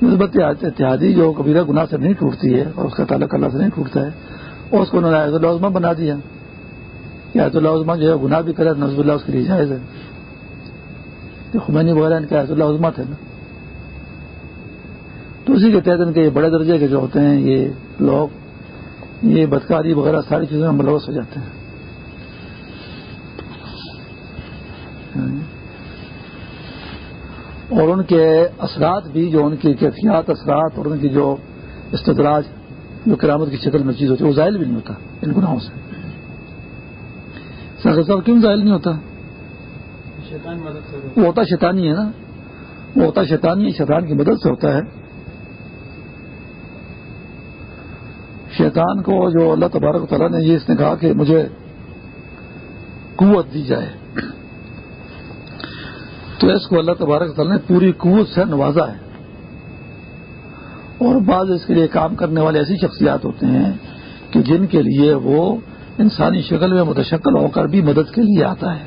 نسبت اتحادی جو کبیرہ گناہ سے نہیں ٹوٹتی ہے اور اس کا تعلق اللہ سے نہیں ٹوٹتا ہے، اور اس کو انہوں نے عید العظمہ بنا دیا۔ کہ عید العظمہ جو ہے گناہ بھی کرے نظب اللہ اس کے لیے جائز ہے۔ کہ خمینی وغیرہ ان کے عید العظمہ تھے نا۔ تو اسی کے تحت ان کے یہ بڑے درجے کے جو ہوتے ہیں، یہ لوگ یہ بدکاری وغیرہ ساری چیزوں میں ملوث ہو جاتے ہیں۔ اور ان کے اثرات بھی جو ان کی کیفیات اثرات اور ان کی جو استدراج جو کرامت کی شکل میں چیز ہوتی ہے وہ ظاہر بھی نہیں ہوتا ان گناہوں سے۔ صاحب کیوں ظاہر نہیں ہوتا؟ وہ ہوتا شیطانی ہے نا۔ وہ ہوتا شیطانی ہے شیطان کی مدد سے ہوتا ہے۔ شیطان کو جو اللہ تبارک تعالیٰ نے یہ اس نے کہا کہ مجھے قوت دی جائے۔ تو اس کو اللہ تبارک تعالیٰ نے پوری قوت سے نوازا ہے۔ اور بعض اس کے لیے کام کرنے والے ایسی شخصیات ہوتے ہیں کہ جن کے لیے وہ انسانی شکل میں متشکل ہو کر بھی مدد کے لیے آتا ہے۔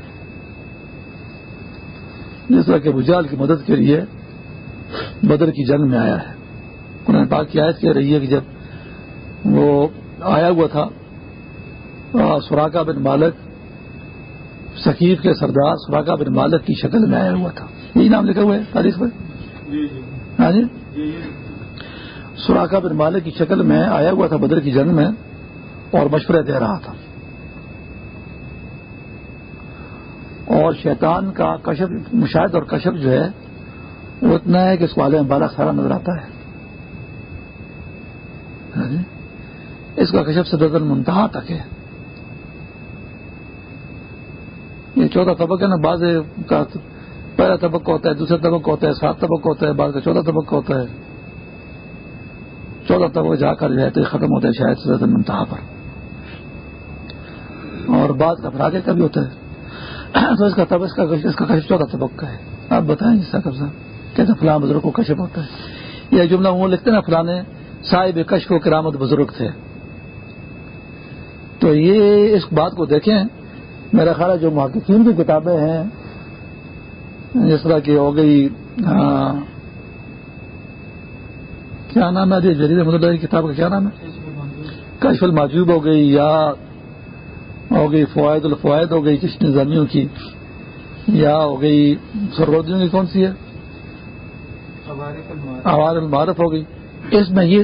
جس طرح کہ بجال کی مدد کے لیے بدر کی جنگ میں آیا ہے۔ انہوں نے پاک کی آیت کہہ رہی ہے کہ جب وہ آیا ہوا تھا سوراخا بن مالک سکیف کے سردار سراکا بن مالک کی شکل میں آیا ہوا تھا۔ یہی نام لکھا ہوا ہے تاریخ پر جی، جی۔ ہاں جی؟ سوراخا بن مالک کی شکل میں آیا ہوا تھا بدر کی جنگ میں اور مشورے دے رہا تھا۔ اور شیطان کا کشپ مشاہد اور کشپ جو ہے وہ اتنا ہے کہ اس والے میں بالا سارا نظر آتا ہے۔ ہاں جی؟ اس کا کشپ سے دردن منتہا تک ہے۔ یہ چودہ طبق ہے نا، بعض کا پہلا طبقہ ہوتا ہے، دوسرا طبقہ ہوتا ہے سات طبقہ ہوتا ہے، بعض کا چودہ طبقہ ہوتا ہے۔ چودہ طبقہ جا کر جائے تو ختم ہوتا ہے شاید سرد منتہا پر۔ اور بعض کا فراغے کا بھی ہوتا ہے۔ تو اس کا طبق اس کا کشف چودہ طبق کا ہے۔ آپ بتائیں جس کا قبضہ کہتے فلاں بزرگ کو کشف ہوتا ہے؟ یہ جملہ وہ لکھتے نا، فلاں صاحب کشف و کرامت بزرگ تھے۔ تو یہ اس بات کو دیکھیں، میرا خیال ہے جو محققین کی کتابیں ہیں، جس طرح کی ہو گئی ہاں۔ کیا نام ہے؟ جدید احمد اللہ کی کتاب کا کیا نام ہے؟ کشف الماجوب ہو گئی یا ہو گئی فوائد الفوائد ہو گئی کس نظامیوں کی۔ یا ہو گئی سروردیوں کی کون سی ہے؟ آواز المعارف ہو گئی۔ اس میں یہ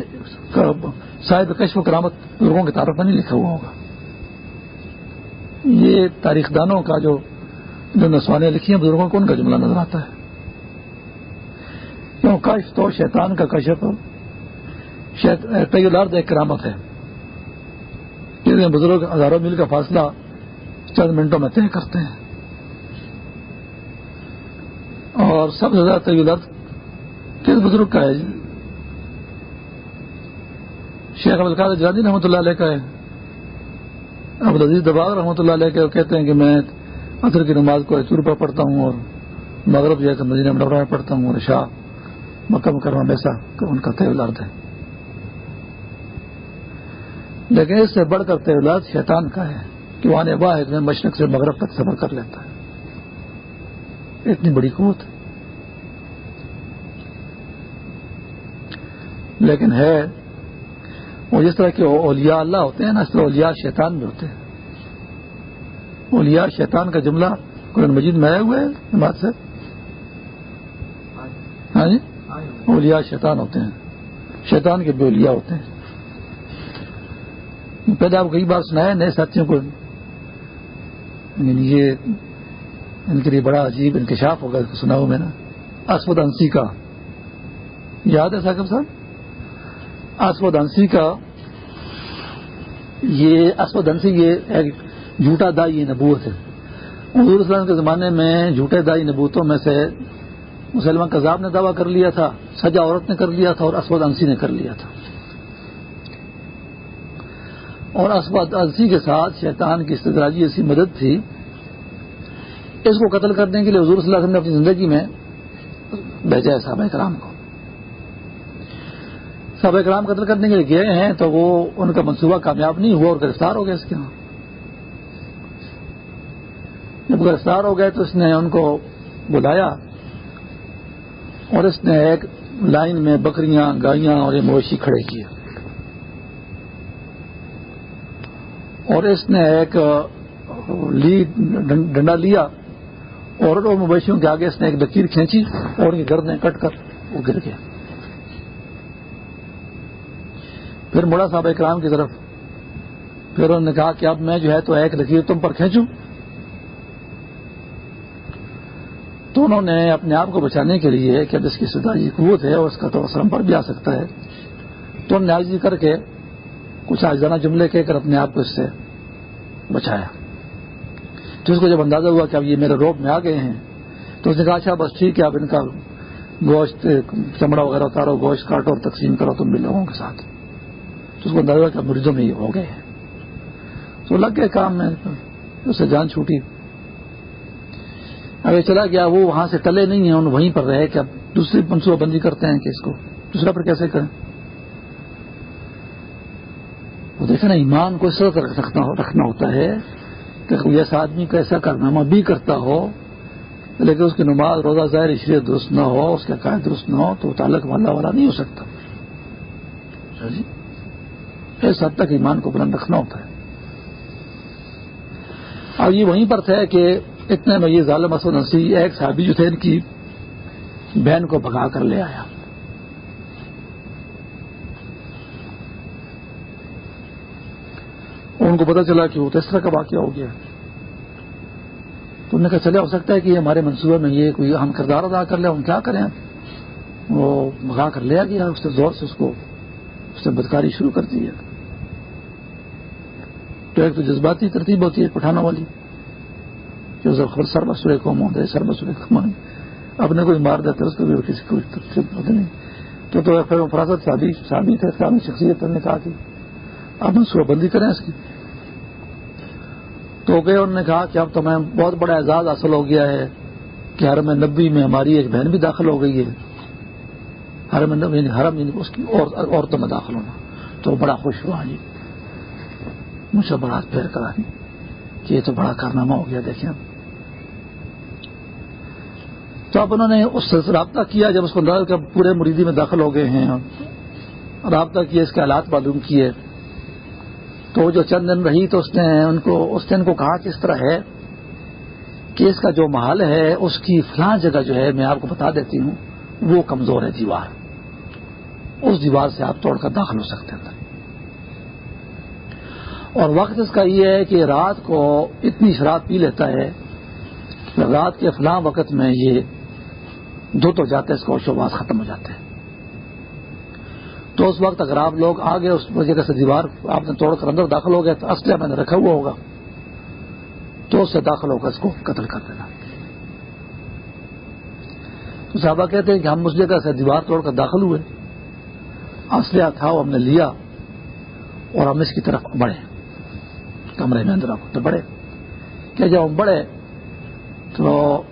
شاید کشف و کرامت لوگوں کی تعارف میں نہیں لکھا ہوا ہوگا۔ یہ تاریخ دانوں کا جو جو نسوانیاں لکھی ہیں، بزرگوں کو ان کا جملہ نظر آتا ہے۔ کیوں کشف تو شیطان کا کشف۔ لارد ایک کرامت ہے۔ بزرگ ہزاروں میل کا فاصلہ چند منٹوں میں طے کرتے ہیں۔ اور سب سے زیادہ طیلت کس بزرگ کا ہے؟ شیخ ابوالقاد جانی رحمۃ اللہ علیہ کا ہے۔ اب عزیز دباغ رحمۃ اللہ علیہ کے کہتے ہیں کہ میں عصر کی نماز کو ایچور پر پڑھتا ہوں اور مغرب جیسے مدینہ میں پڑھتا ہوں اور شاہ مکہ مکرمہ ویسا ان کا تہوار ہے۔ لیکن اس سے بڑھ کر تہوار شیطان کا ہے کہ وہاں واحد میں مشرق سے مغرب تک سفر کر لیتا ہے۔ اتنی بڑی قوت۔ لیکن ہے وہ جس طرح کے اولیاء اللہ ہوتے ہیں نا، اس طرح اولیاء شیطان بھی ہوتے ہیں۔ اولیاء شیطان کا جملہ قرآن مجید میں آئے ہوئے ہیں بات سے۔ ہاں جی؟ اولیاء شیطان ہوتے ہیں۔ شیطان کے بھی اولیاء ہوتے ہیں۔ پہلے آپ کئی بار سنایا نئے ساتھیوں کو۔ یعنی یہ ان کے لیے بڑا عجیب انکشاف ہوگا سنا ہوں میں نے اسود انسی کا۔ یاد ہے ثاقب صاحب؟ اسود انسی کا یہ اسود انسی یہ ایک جھوٹا دائی نبوت ہے۔ حضور اسلام کے زمانے میں جھوٹے دائی نبوتوں میں سے مسلمان کذاب نے دعویٰ کر لیا تھا، سجا عورت نے کر لیا تھا اور اسود انسی نے کر لیا تھا۔ اور اسود انسی کے ساتھ شیطان کی استدراجی ایسی مدد تھی، اس کو قتل کرنے کے لیے حضور صلی اللہ علیہ وسلم نے اپنی زندگی میں بھیجا ہے صحابہ کرام کو۔ صحابہ کرام قتل کرنے کے لیے گئے ہیں تو وہ ان کا منصوبہ کامیاب نہیں ہوا اور گرفتار ہو گیا اس کے ہاں۔ جب گرفتار ہو گئے تو اس نے ان کو بلایا اور اس نے ایک لائن میں بکریاں، گائیاں اور یہ مویشی کھڑے کیے۔ اور اس نے ایک لی، ڈنڈا لیا اور مویشیوں کے آگے اس نے ایک لکیر کھینچی اور ان کی گردیں کٹ کر وہ گر گیا۔ پھر مڑا صاحب اکرام کی طرف۔ پھر انہوں نے کہا کہ اب میں جو ہے تو ایک لکیر تم پر کھینچوں۔ تو انہوں نے اپنے آپ کو بچانے کے لیے کہ اب اس کی سدائی قوت ہے اور اس کا تو اثر پر بھی آ سکتا ہے۔ تو انہوں نے عاجزی کر کے کچھ آجانہ جملے کہہ کر اپنے آپ کو اس سے بچایا۔ تو اس کو جب اندازہ ہوا کہ اب یہ میرے روپ میں آ گئے ہیں، تو اس نے کہا اچھا بس ٹھیک ہے، اب ان کا گوشت، چمڑا وغیرہ اتارو، گوشت کاٹو اور تقسیم کرو تم بھی لوگوں کے ساتھ۔ اس کو اندازہ ہوا کہ اب مریضوں میں ہو گئے ہیں۔ تو لگ گئے کام میں، اس سے جان چھوٹی۔ اگر چلا گیا، وہ وہاں سے ٹلے نہیں ہیں، ان وہیں پر رہے کہ اب دوسری منصوبہ بندی کرتے ہیں کہ اس کو دوسرا پر کیسے کریں۔ وہ دیکھیں نا، ایمان کو اس طرح رکھنا ہوتا ہے کہ کوئی ایسا آدمی کا ایسا کارنامہ بھی کرتا ہو، لیکن اس کی نماز روزہ ظاہر اشریت درست نہ ہو، اس کے عقائد درست نہ ہو، تو تعلق والا والا نہیں ہو سکتا۔ جی اس حد تک ایمان کو بلند رکھنا ہوتا ہے۔ اور یہ وہیں پر تھے کہ اتنے میں یہ ظالم اسود نسی ایک صحابی جو تھے ان کی بہن کو بھگا کر لے آیا۔ ان کو پتا چلا کہ وہ تو اس طرح کا واقعہ ہو گیا۔ تو انہوں نے کہا، چلے، ہو سکتا ہے کہ ہمارے منصوبے میں یہ کوئی اہم کردار ادا کر لے، ہم کیا کریں؟ وہ بھگا کر لیا گیا، اس نے زور سے اس کو، اس نے بدکاری شروع کر دی ہے۔ تو ایک تو جذباتی ترتیب ہوتی ہے پٹھانا والی کہ سر بسورے قوم ہوتے سر بسورے قوم اپنے کوئی مار دیتے اس کو بھی کسی کو نہیں۔ تو تو پھر فراست شادی شادی تھے اسلامی شخصیت نے کہا کہ اب منصوبہ بندی کریں اس کی۔ تو گئے انہوں نے کہا کہ اب تو میں بہت بڑا اعزاز حاصل ہو گیا ہے کہ ہر میں نبی میں ہماری ایک بہن بھی داخل ہو گئی ہے۔ ہر میں نبی یعنی حرم یعنی اس کی عورتوں میں داخل ہونا۔ تو بڑا خوش ہوا۔ جی۔ مجھے بڑا پھیر کرا کہ یہ تو بڑا کارنامہ ہو گیا، دیکھیں۔ تو اب انہوں نے اس سے رابطہ کیا، جب اس کو پورے مریدی میں داخل ہو گئے ہیں۔ رابطہ کیا اس کے حالات معلوم کیے۔ تو جو چند دن رہی تو اس نے ان کو، اس نے ان کو کہا کہ اس طرح ہے کہ اس کا جو محل ہے، اس کی فلاں جگہ جو ہے، میں آپ کو بتا دیتی ہوں، وہ کمزور ہے دیوار۔ اس دیوار سے آپ توڑ کر داخل ہو سکتے ہیں۔ اور وقت اس کا یہ ہے کہ رات کو اتنی شراب پی لیتا ہے رات کے فلاں وقت میں یہ دو تو جاتے اس کو شوباز ختم ہو جاتے ہیں۔ تو اس وقت اگر آپ لوگ آگے اس جگہ سے دیوار آپ نے توڑ کر اندر داخل ہو گئے تو اسلحہ میں نے رکھا ہوا ہوگا۔ تو اس سے داخل ہو کر اس کو قتل کر دینا۔ تو صحابہ کہتے ہیں کہ ہم اس جگہ سے دیوار توڑ کر داخل ہوئے۔ اسلحہ تھا، وہ ہم نے لیا اور ہم اس کی طرف بڑھے۔ کمرے میں اندر تو بڑھے کہ جب ہم بڑھے تو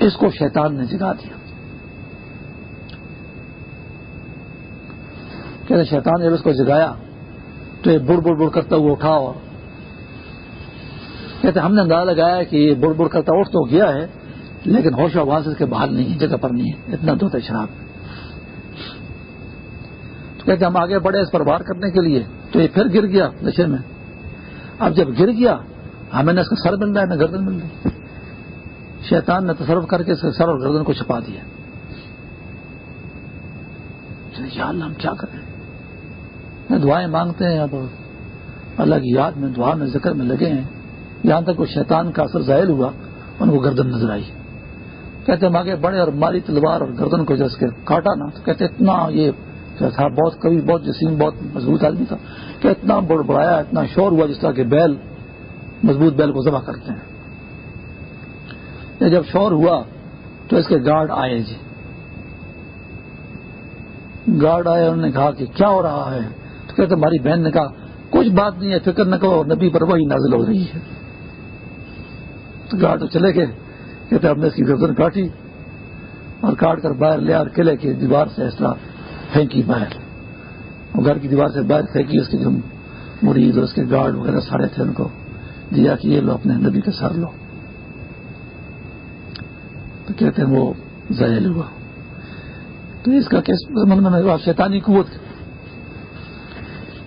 اس کو شیطان نے جگا دیا۔ کہتے شیطان جب اس کو جگایا تو یہ بڑ بڑ بڑ کرتا ہوا اٹھا اور کہتے ہم نے اندازہ لگایا کہ یہ بڑ بڑ کرتا اٹھ تو گیا ہے، لیکن ہوش و آواز اس کے باہر نہیں ہے جگہ پر نہیں ہے، اتنا دھوتا ہے شراب۔ تو کہتے ہم آگے بڑھے اس پر وار کرنے کے لیے، تو یہ پھر گر گیا نشے میں۔ اب جب گر گیا ہاں، ہمیں نے اس کا سر مل رہا ہے نہ گردن مل رہی شیطان نے تصرف کر کے اس کے سر اور گردن کو چھپا دیا۔ یا اللہ، ہم کیا کریں؟ دعائیں مانگتے ہیں اب اللہ کی یاد میں، دعا میں، ذکر میں لگے ہیں۔ یہاں تک وہ شیطان کا اثر ظاہر ہوا، ان کو گردن نظر آئی۔ کہتے ہیں آگے بڑے اور ماری تلوار اور گردن کو جس کے کاٹا نا، تو کہتے اتنا یہ تھا، بہت کبھی بہت جسیم، بہت مضبوط آدمی تھا، کہ اتنا بڑ بڑایا اتنا شور ہوا جس طرح کے بیل، مضبوط بیل کو ذبح کرتے ہیں۔ جب شور ہوا تو اس کے گارڈ آئے جی۔ گارڈ آئے، انہوں نے کہا کہ کیا ہو رہا ہے؟ تو کہتے ہماری بہن نے کہا، کچھ بات نہیں ہے، فکر نہ کرو نبی پر وہی نازل ہو رہی ہے۔ تو گارڈ تو چلے گئے، کہتے ہم نے اس کی گردن کاٹی اور کاٹ کر باہر لیا اور قلعے کی دیوار سے اس طرح پھینکی باہر۔ اور گھر کی دیوار سے باہر پھینکی، اس کے جو مرید اور اس کے گارڈ وغیرہ سارے تھے ان کو دیا کہ یہ لو اپنے نبی کے ساتھ لو۔ تو کہتے ہیں وہ ظاہر ہوا۔ تو اس کا کس مطلب میں شیطانی قوت۔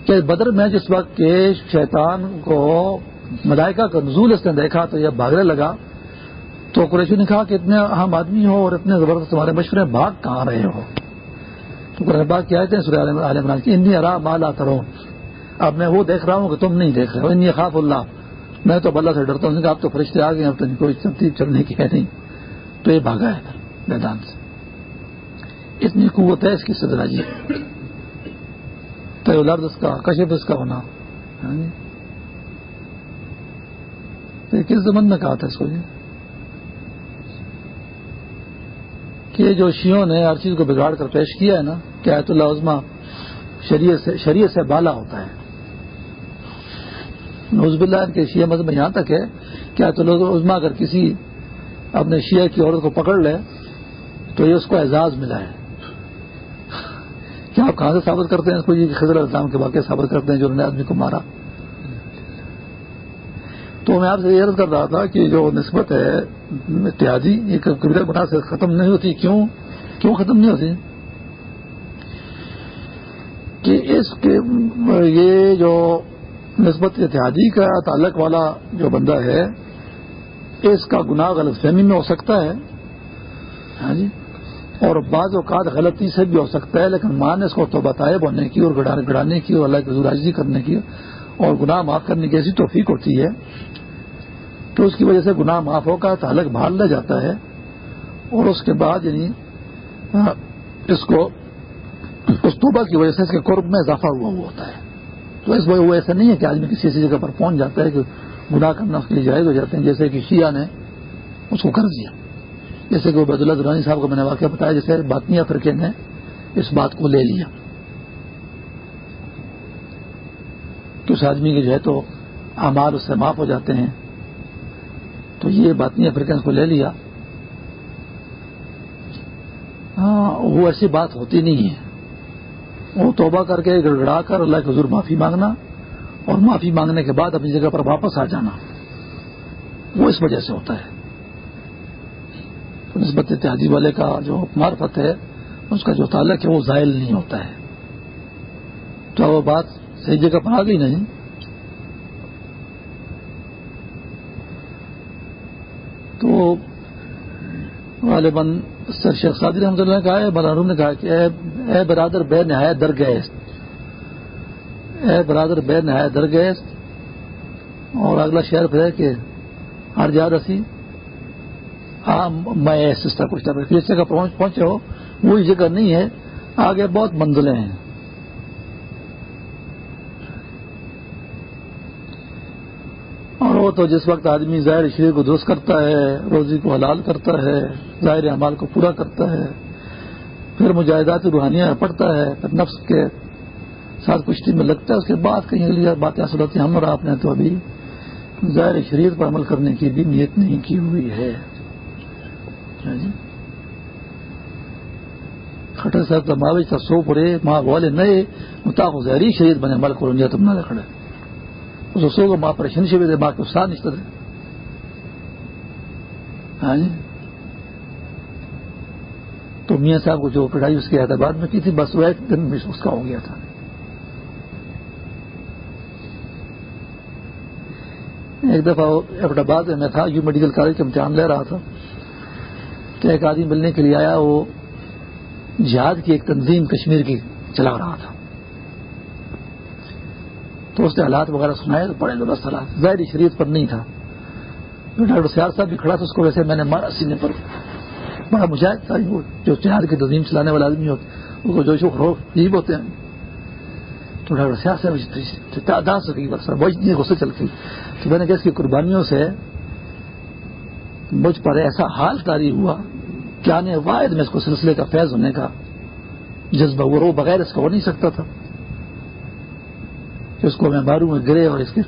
کہ بدر میں جس وقت کے شیطان کو ملائکہ کا نزول اس نے دیکھا تو یہ بھاگنے لگا، تو قریشی نے کہا کہ اتنے اہم آدمی ہو اور اتنے زبردست تمہارے مشورے، بھاگ کہاں رہے ہو؟ تو قرآن بات کیا کہتے ہیں عالم کی۔ انی ارا مالا کرو اب میں وہ دیکھ رہا ہوں کہ تم نہیں دیکھ رہے ہو۔ انی خاف اللہ. میں تو اللہ سے ڈرتا ہوں۔ کہ آپ تو فرشتے آ گئے اب تو کوئی تبدیل چلنے کی ہے نہیں۔ تو یہ بھاگا ہے میدان سے۔ اتنی قوت ہے اس کی سدرا جی تو لرد اس کا کشپ اس کا ہونا۔ ہاں جی۔ کس زمن میں کہا تھا اس کو جی؟ کہ جو شیوں نے ہر چیز کو بگاڑ کر پیش کیا ہے نا، کہ آیت اللہ عظما شریعت سے شریعت سے بالا ہوتا ہے۔ نوزب اللہ ان کے شیعہ مذہب میں یہاں تک ہے کہ آیت اللہ عظما اگر کسی اپنے شیعہ کی عورت کو پکڑ لے، تو یہ اس کو اعزاز ملا ہے۔ کیا آپ کہاں سے ثابت کرتے ہیں اس کو؟ یہ خضر السلام کے واقعہ ثابت کرتے ہیں جو انہوں نے آدمی کو مارا۔ تو میں آپ سے یہ عرض کر رہا تھا کہ جو نسبت ہے اتحادی یہ کبھی بنا سے ختم نہیں ہوتی، کیوں؟ کیوں ختم نہیں ہوتی؟ کہ اس کے یہ جو نسبت اتحادی کا تعلق والا جو بندہ ہے، اس کا گناہ غلط فہمی میں ہو سکتا ہے۔ ہاں جی؟ اور بعض اوقات غلطی سے بھی ہو سکتا ہے، لیکن ماں نے اس کو تو بتائے بننے کی اور گڑانے کی اور اللہ کی زراجی کرنے کی۔ اور گناہ معاف کرنے کی ایسی توفیق ہوتی ہے تو اس کی وجہ سے گناہ معاف ہو کر تعلق بھال لے جاتا ہے اور اس کے بعد یعنی اس کو، اس توبہ کی وجہ سے اس کے قرب میں اضافہ ہوا ہوا ہوتا ہے۔ تو اس وجہ وہ ایسا نہیں ہے کہ آدمی کسی ایسی جگہ پر پہنچ جاتا ہے کہ گناہ کرنا اس کے لیے جائز ہو جاتے ہیں۔ جیسے کہ شیعہ نے اس کو کر دیا۔ جیسے کہ وہ عبید اللہ درانی صاحب کو میں نے واقعہ بتایا، جیسے باطنیہ فرقے نے اس بات کو لے لیا۔ کہ اس آدمی کے جو ہے تو امال اس سے معاف ہو جاتے ہیں۔ تو یہ باطنی افریقن کو لے لیا۔ ہاں وہ ایسی بات ہوتی نہیں ہے۔ وہ توبہ کر کے گڑگڑا کر اللہ کے حضور معافی مانگنا اور معافی مانگنے کے بعد اپنی جگہ پر واپس آ جانا۔ وہ اس وجہ سے ہوتا ہے۔ تو نسبت اتحادی والے کا جو معرفت ہے، اس کا جو تعلق ہے، وہ زائل نہیں ہوتا ہے۔ تو وہ بات صحیح جگہ پر آ گئی نہیں۔ تو غالباً سر شیخ صادری رحمۃ اللہ نے کہا ہے بلارم نے کہا کہ اے اے برادر بے نہایت در گیس اے برادر بے نہایت در گیس اور اگلا شہر پھر ہے کہ، ہر جا رسی ہاں میں اس طرح کچھ جس جگہ پہنچے ہو، وہی جگہ نہیں ہے، آگے بہت منزلیں ہیں اور وہ تو جس وقت آدمی ظاہر شریر کو درست کرتا ہے، روزی کو حلال کرتا ہے، ظاہر اعمال کو پورا کرتا ہے، پھر مجاہدات روحانیاں پڑھتا ہے، پھر نفس کے ساتھ کشتی میں لگتا ہے، اس کے بعد کہیں اگلی باتیں حاصل ہوتی ہیں۔ ہم اور آپ نے تو ابھی ظاہر شریر پر عمل کرنے کی بھی نیت نہیں کی ہوئی ہے۔ ہاں جی؟ صاحب کا ماوی سو پڑے، ماں والے نئے متاف ظاہری شہید بنے عمل کروں گیا تم نہ کھڑے اس سو کو ماں پریشانی سے بھی ماں کو ساتھ نشتے ہاں جی؟ تو میاں صاحب کو جو پڑھائی اس کے اعتبار میں کی تھی، بس وہ ایک دن میں اس کا ہو گیا تھا۔ ایک دفعہ احمدآباد میں تھا، یو میڈیکل کالج کا امتحان لے رہا تھا۔ کہ ایک آدمی ملنے کے لیے آیا، وہ جہاد کی ایک تنظیم کشمیر کی چلا رہا تھا۔ تو اس نے حالات وغیرہ سنائے تو بڑے درست حالات ظاہری شریعت پر نہیں تھا۔ ڈاکٹر سیار صاحب بھی کھڑا تھا اس کو ویسے میں نے مارا سینے پر۔ بڑا مجاہد تھا وہ، جو چنار کی تنظیم چلانے والا آدمی ہوتے اس کو جو خروف عجیب ہوتے ہیں۔ تو ڈاکٹر سیار صاحب تعداد سکی بس وہ اتنی غصے چلتی۔ تو میں نے کہا اس کی قربانیوں سے مجھ پر ایسا حال تاری ہوا کہ آنے واحد میں اس کو سلسلے کا فیض ہونے کا جذبہ وہ رو بغیر اس کا ہو نہیں سکتا تھا۔ کہ اس کو میں ماروں، میں گرے اور اس کے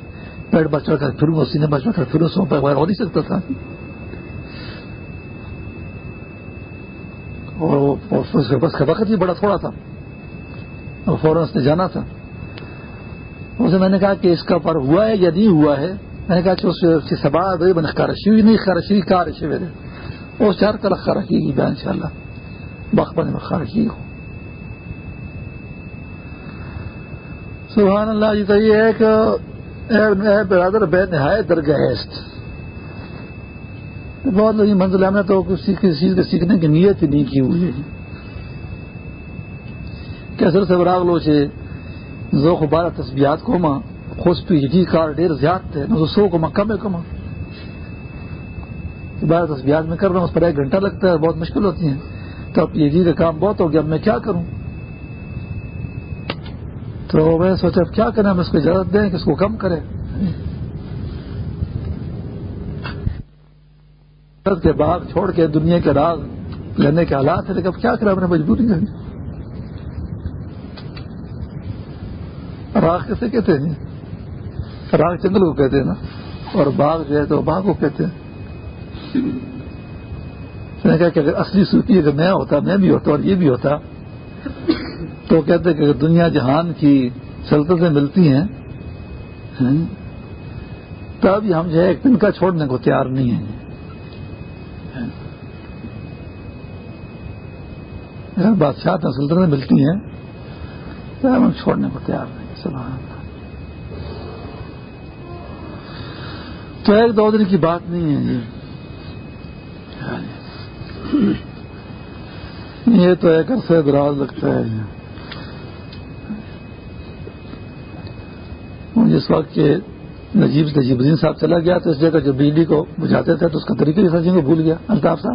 پیڑ پر چڑھ کر پھروں سینے پر چڑھ کر پھروں سو پر ہو نہیں سکتا تھا۔ اور بس کا وقت بھی بڑا تھوڑا تھا۔ اور فوراً اس نے جانا تھا۔ اسے میں نے کہا کہ اس کا پر ہوا ہے یا نہیں ہوا ہے؟ میں نے کہا کہ اس کی سبا بن خارشی نہیں، خارشی کارشی میرے وہ چار کا رکھا رکھے گی ان شاء اللہ بخبن میں خارشی ہو۔ سبحان اللہ جی تو یہ ایک برادر بے نہایت درگاہ بہت لگی منزل ہم نے تو کسی چیز کے سیکھنے کی نیت ہی نہیں کی ہوئی۔ ہے کیسر سے براغ لو سے ذوق بارہ تسبیات کو ماں خوش پی جی کار ڈیر زیاد تھے نہ سو کو ماں کم ہے کما بارہ تسبیات میں کر رہا ہوں اس پر ایک گھنٹہ لگتا ہے بہت مشکل ہوتی ہیں۔ تو اب یہ جی کا کام بہت ہو گیا اب میں کیا کروں؟ تو میں سوچا اب کیا کریں ہم اس کو اجازت دیں کہ اس کو کم کریں کے باغ چھوڑ کے دنیا کے راگ لینے کے حالات ہیں، لیکن اب کیا کریں؟ ہم نے مجبوری کرنی راگ کیسے کہتے ہیں؟ راگ جنگل کو کہتے ہیں نا۔ اور باغ جو ہے تو باغ کو کہتے ہیں۔ میں کہا کہ اگر اصلی صوفی اگر میں ہوتا، میں بھی ہوتا اور یہ بھی ہوتا تو کہتے کہ دنیا جہان کی سلطنتیں ملتی ہیں تب ہم جو ہے ایک دن کا چھوڑنے کو تیار نہیں ہیں۔ اگر بادشاہ سلطنتیں ملتی ہیں تو ہم چھوڑنے کو تیار نہیں تو ایک دو دن کی بات نہیں ہے جی یہ تو ایک عرصے دراز لگتا ہے۔ جس وقت کے نجیب نجیب الدین صاحب چلا گیا تو اس جگہ جو بجلی کو بجھاتے تھے تو اس کا طریقہ جیسا جی کو بھول گیا۔ الطاف صاحب۔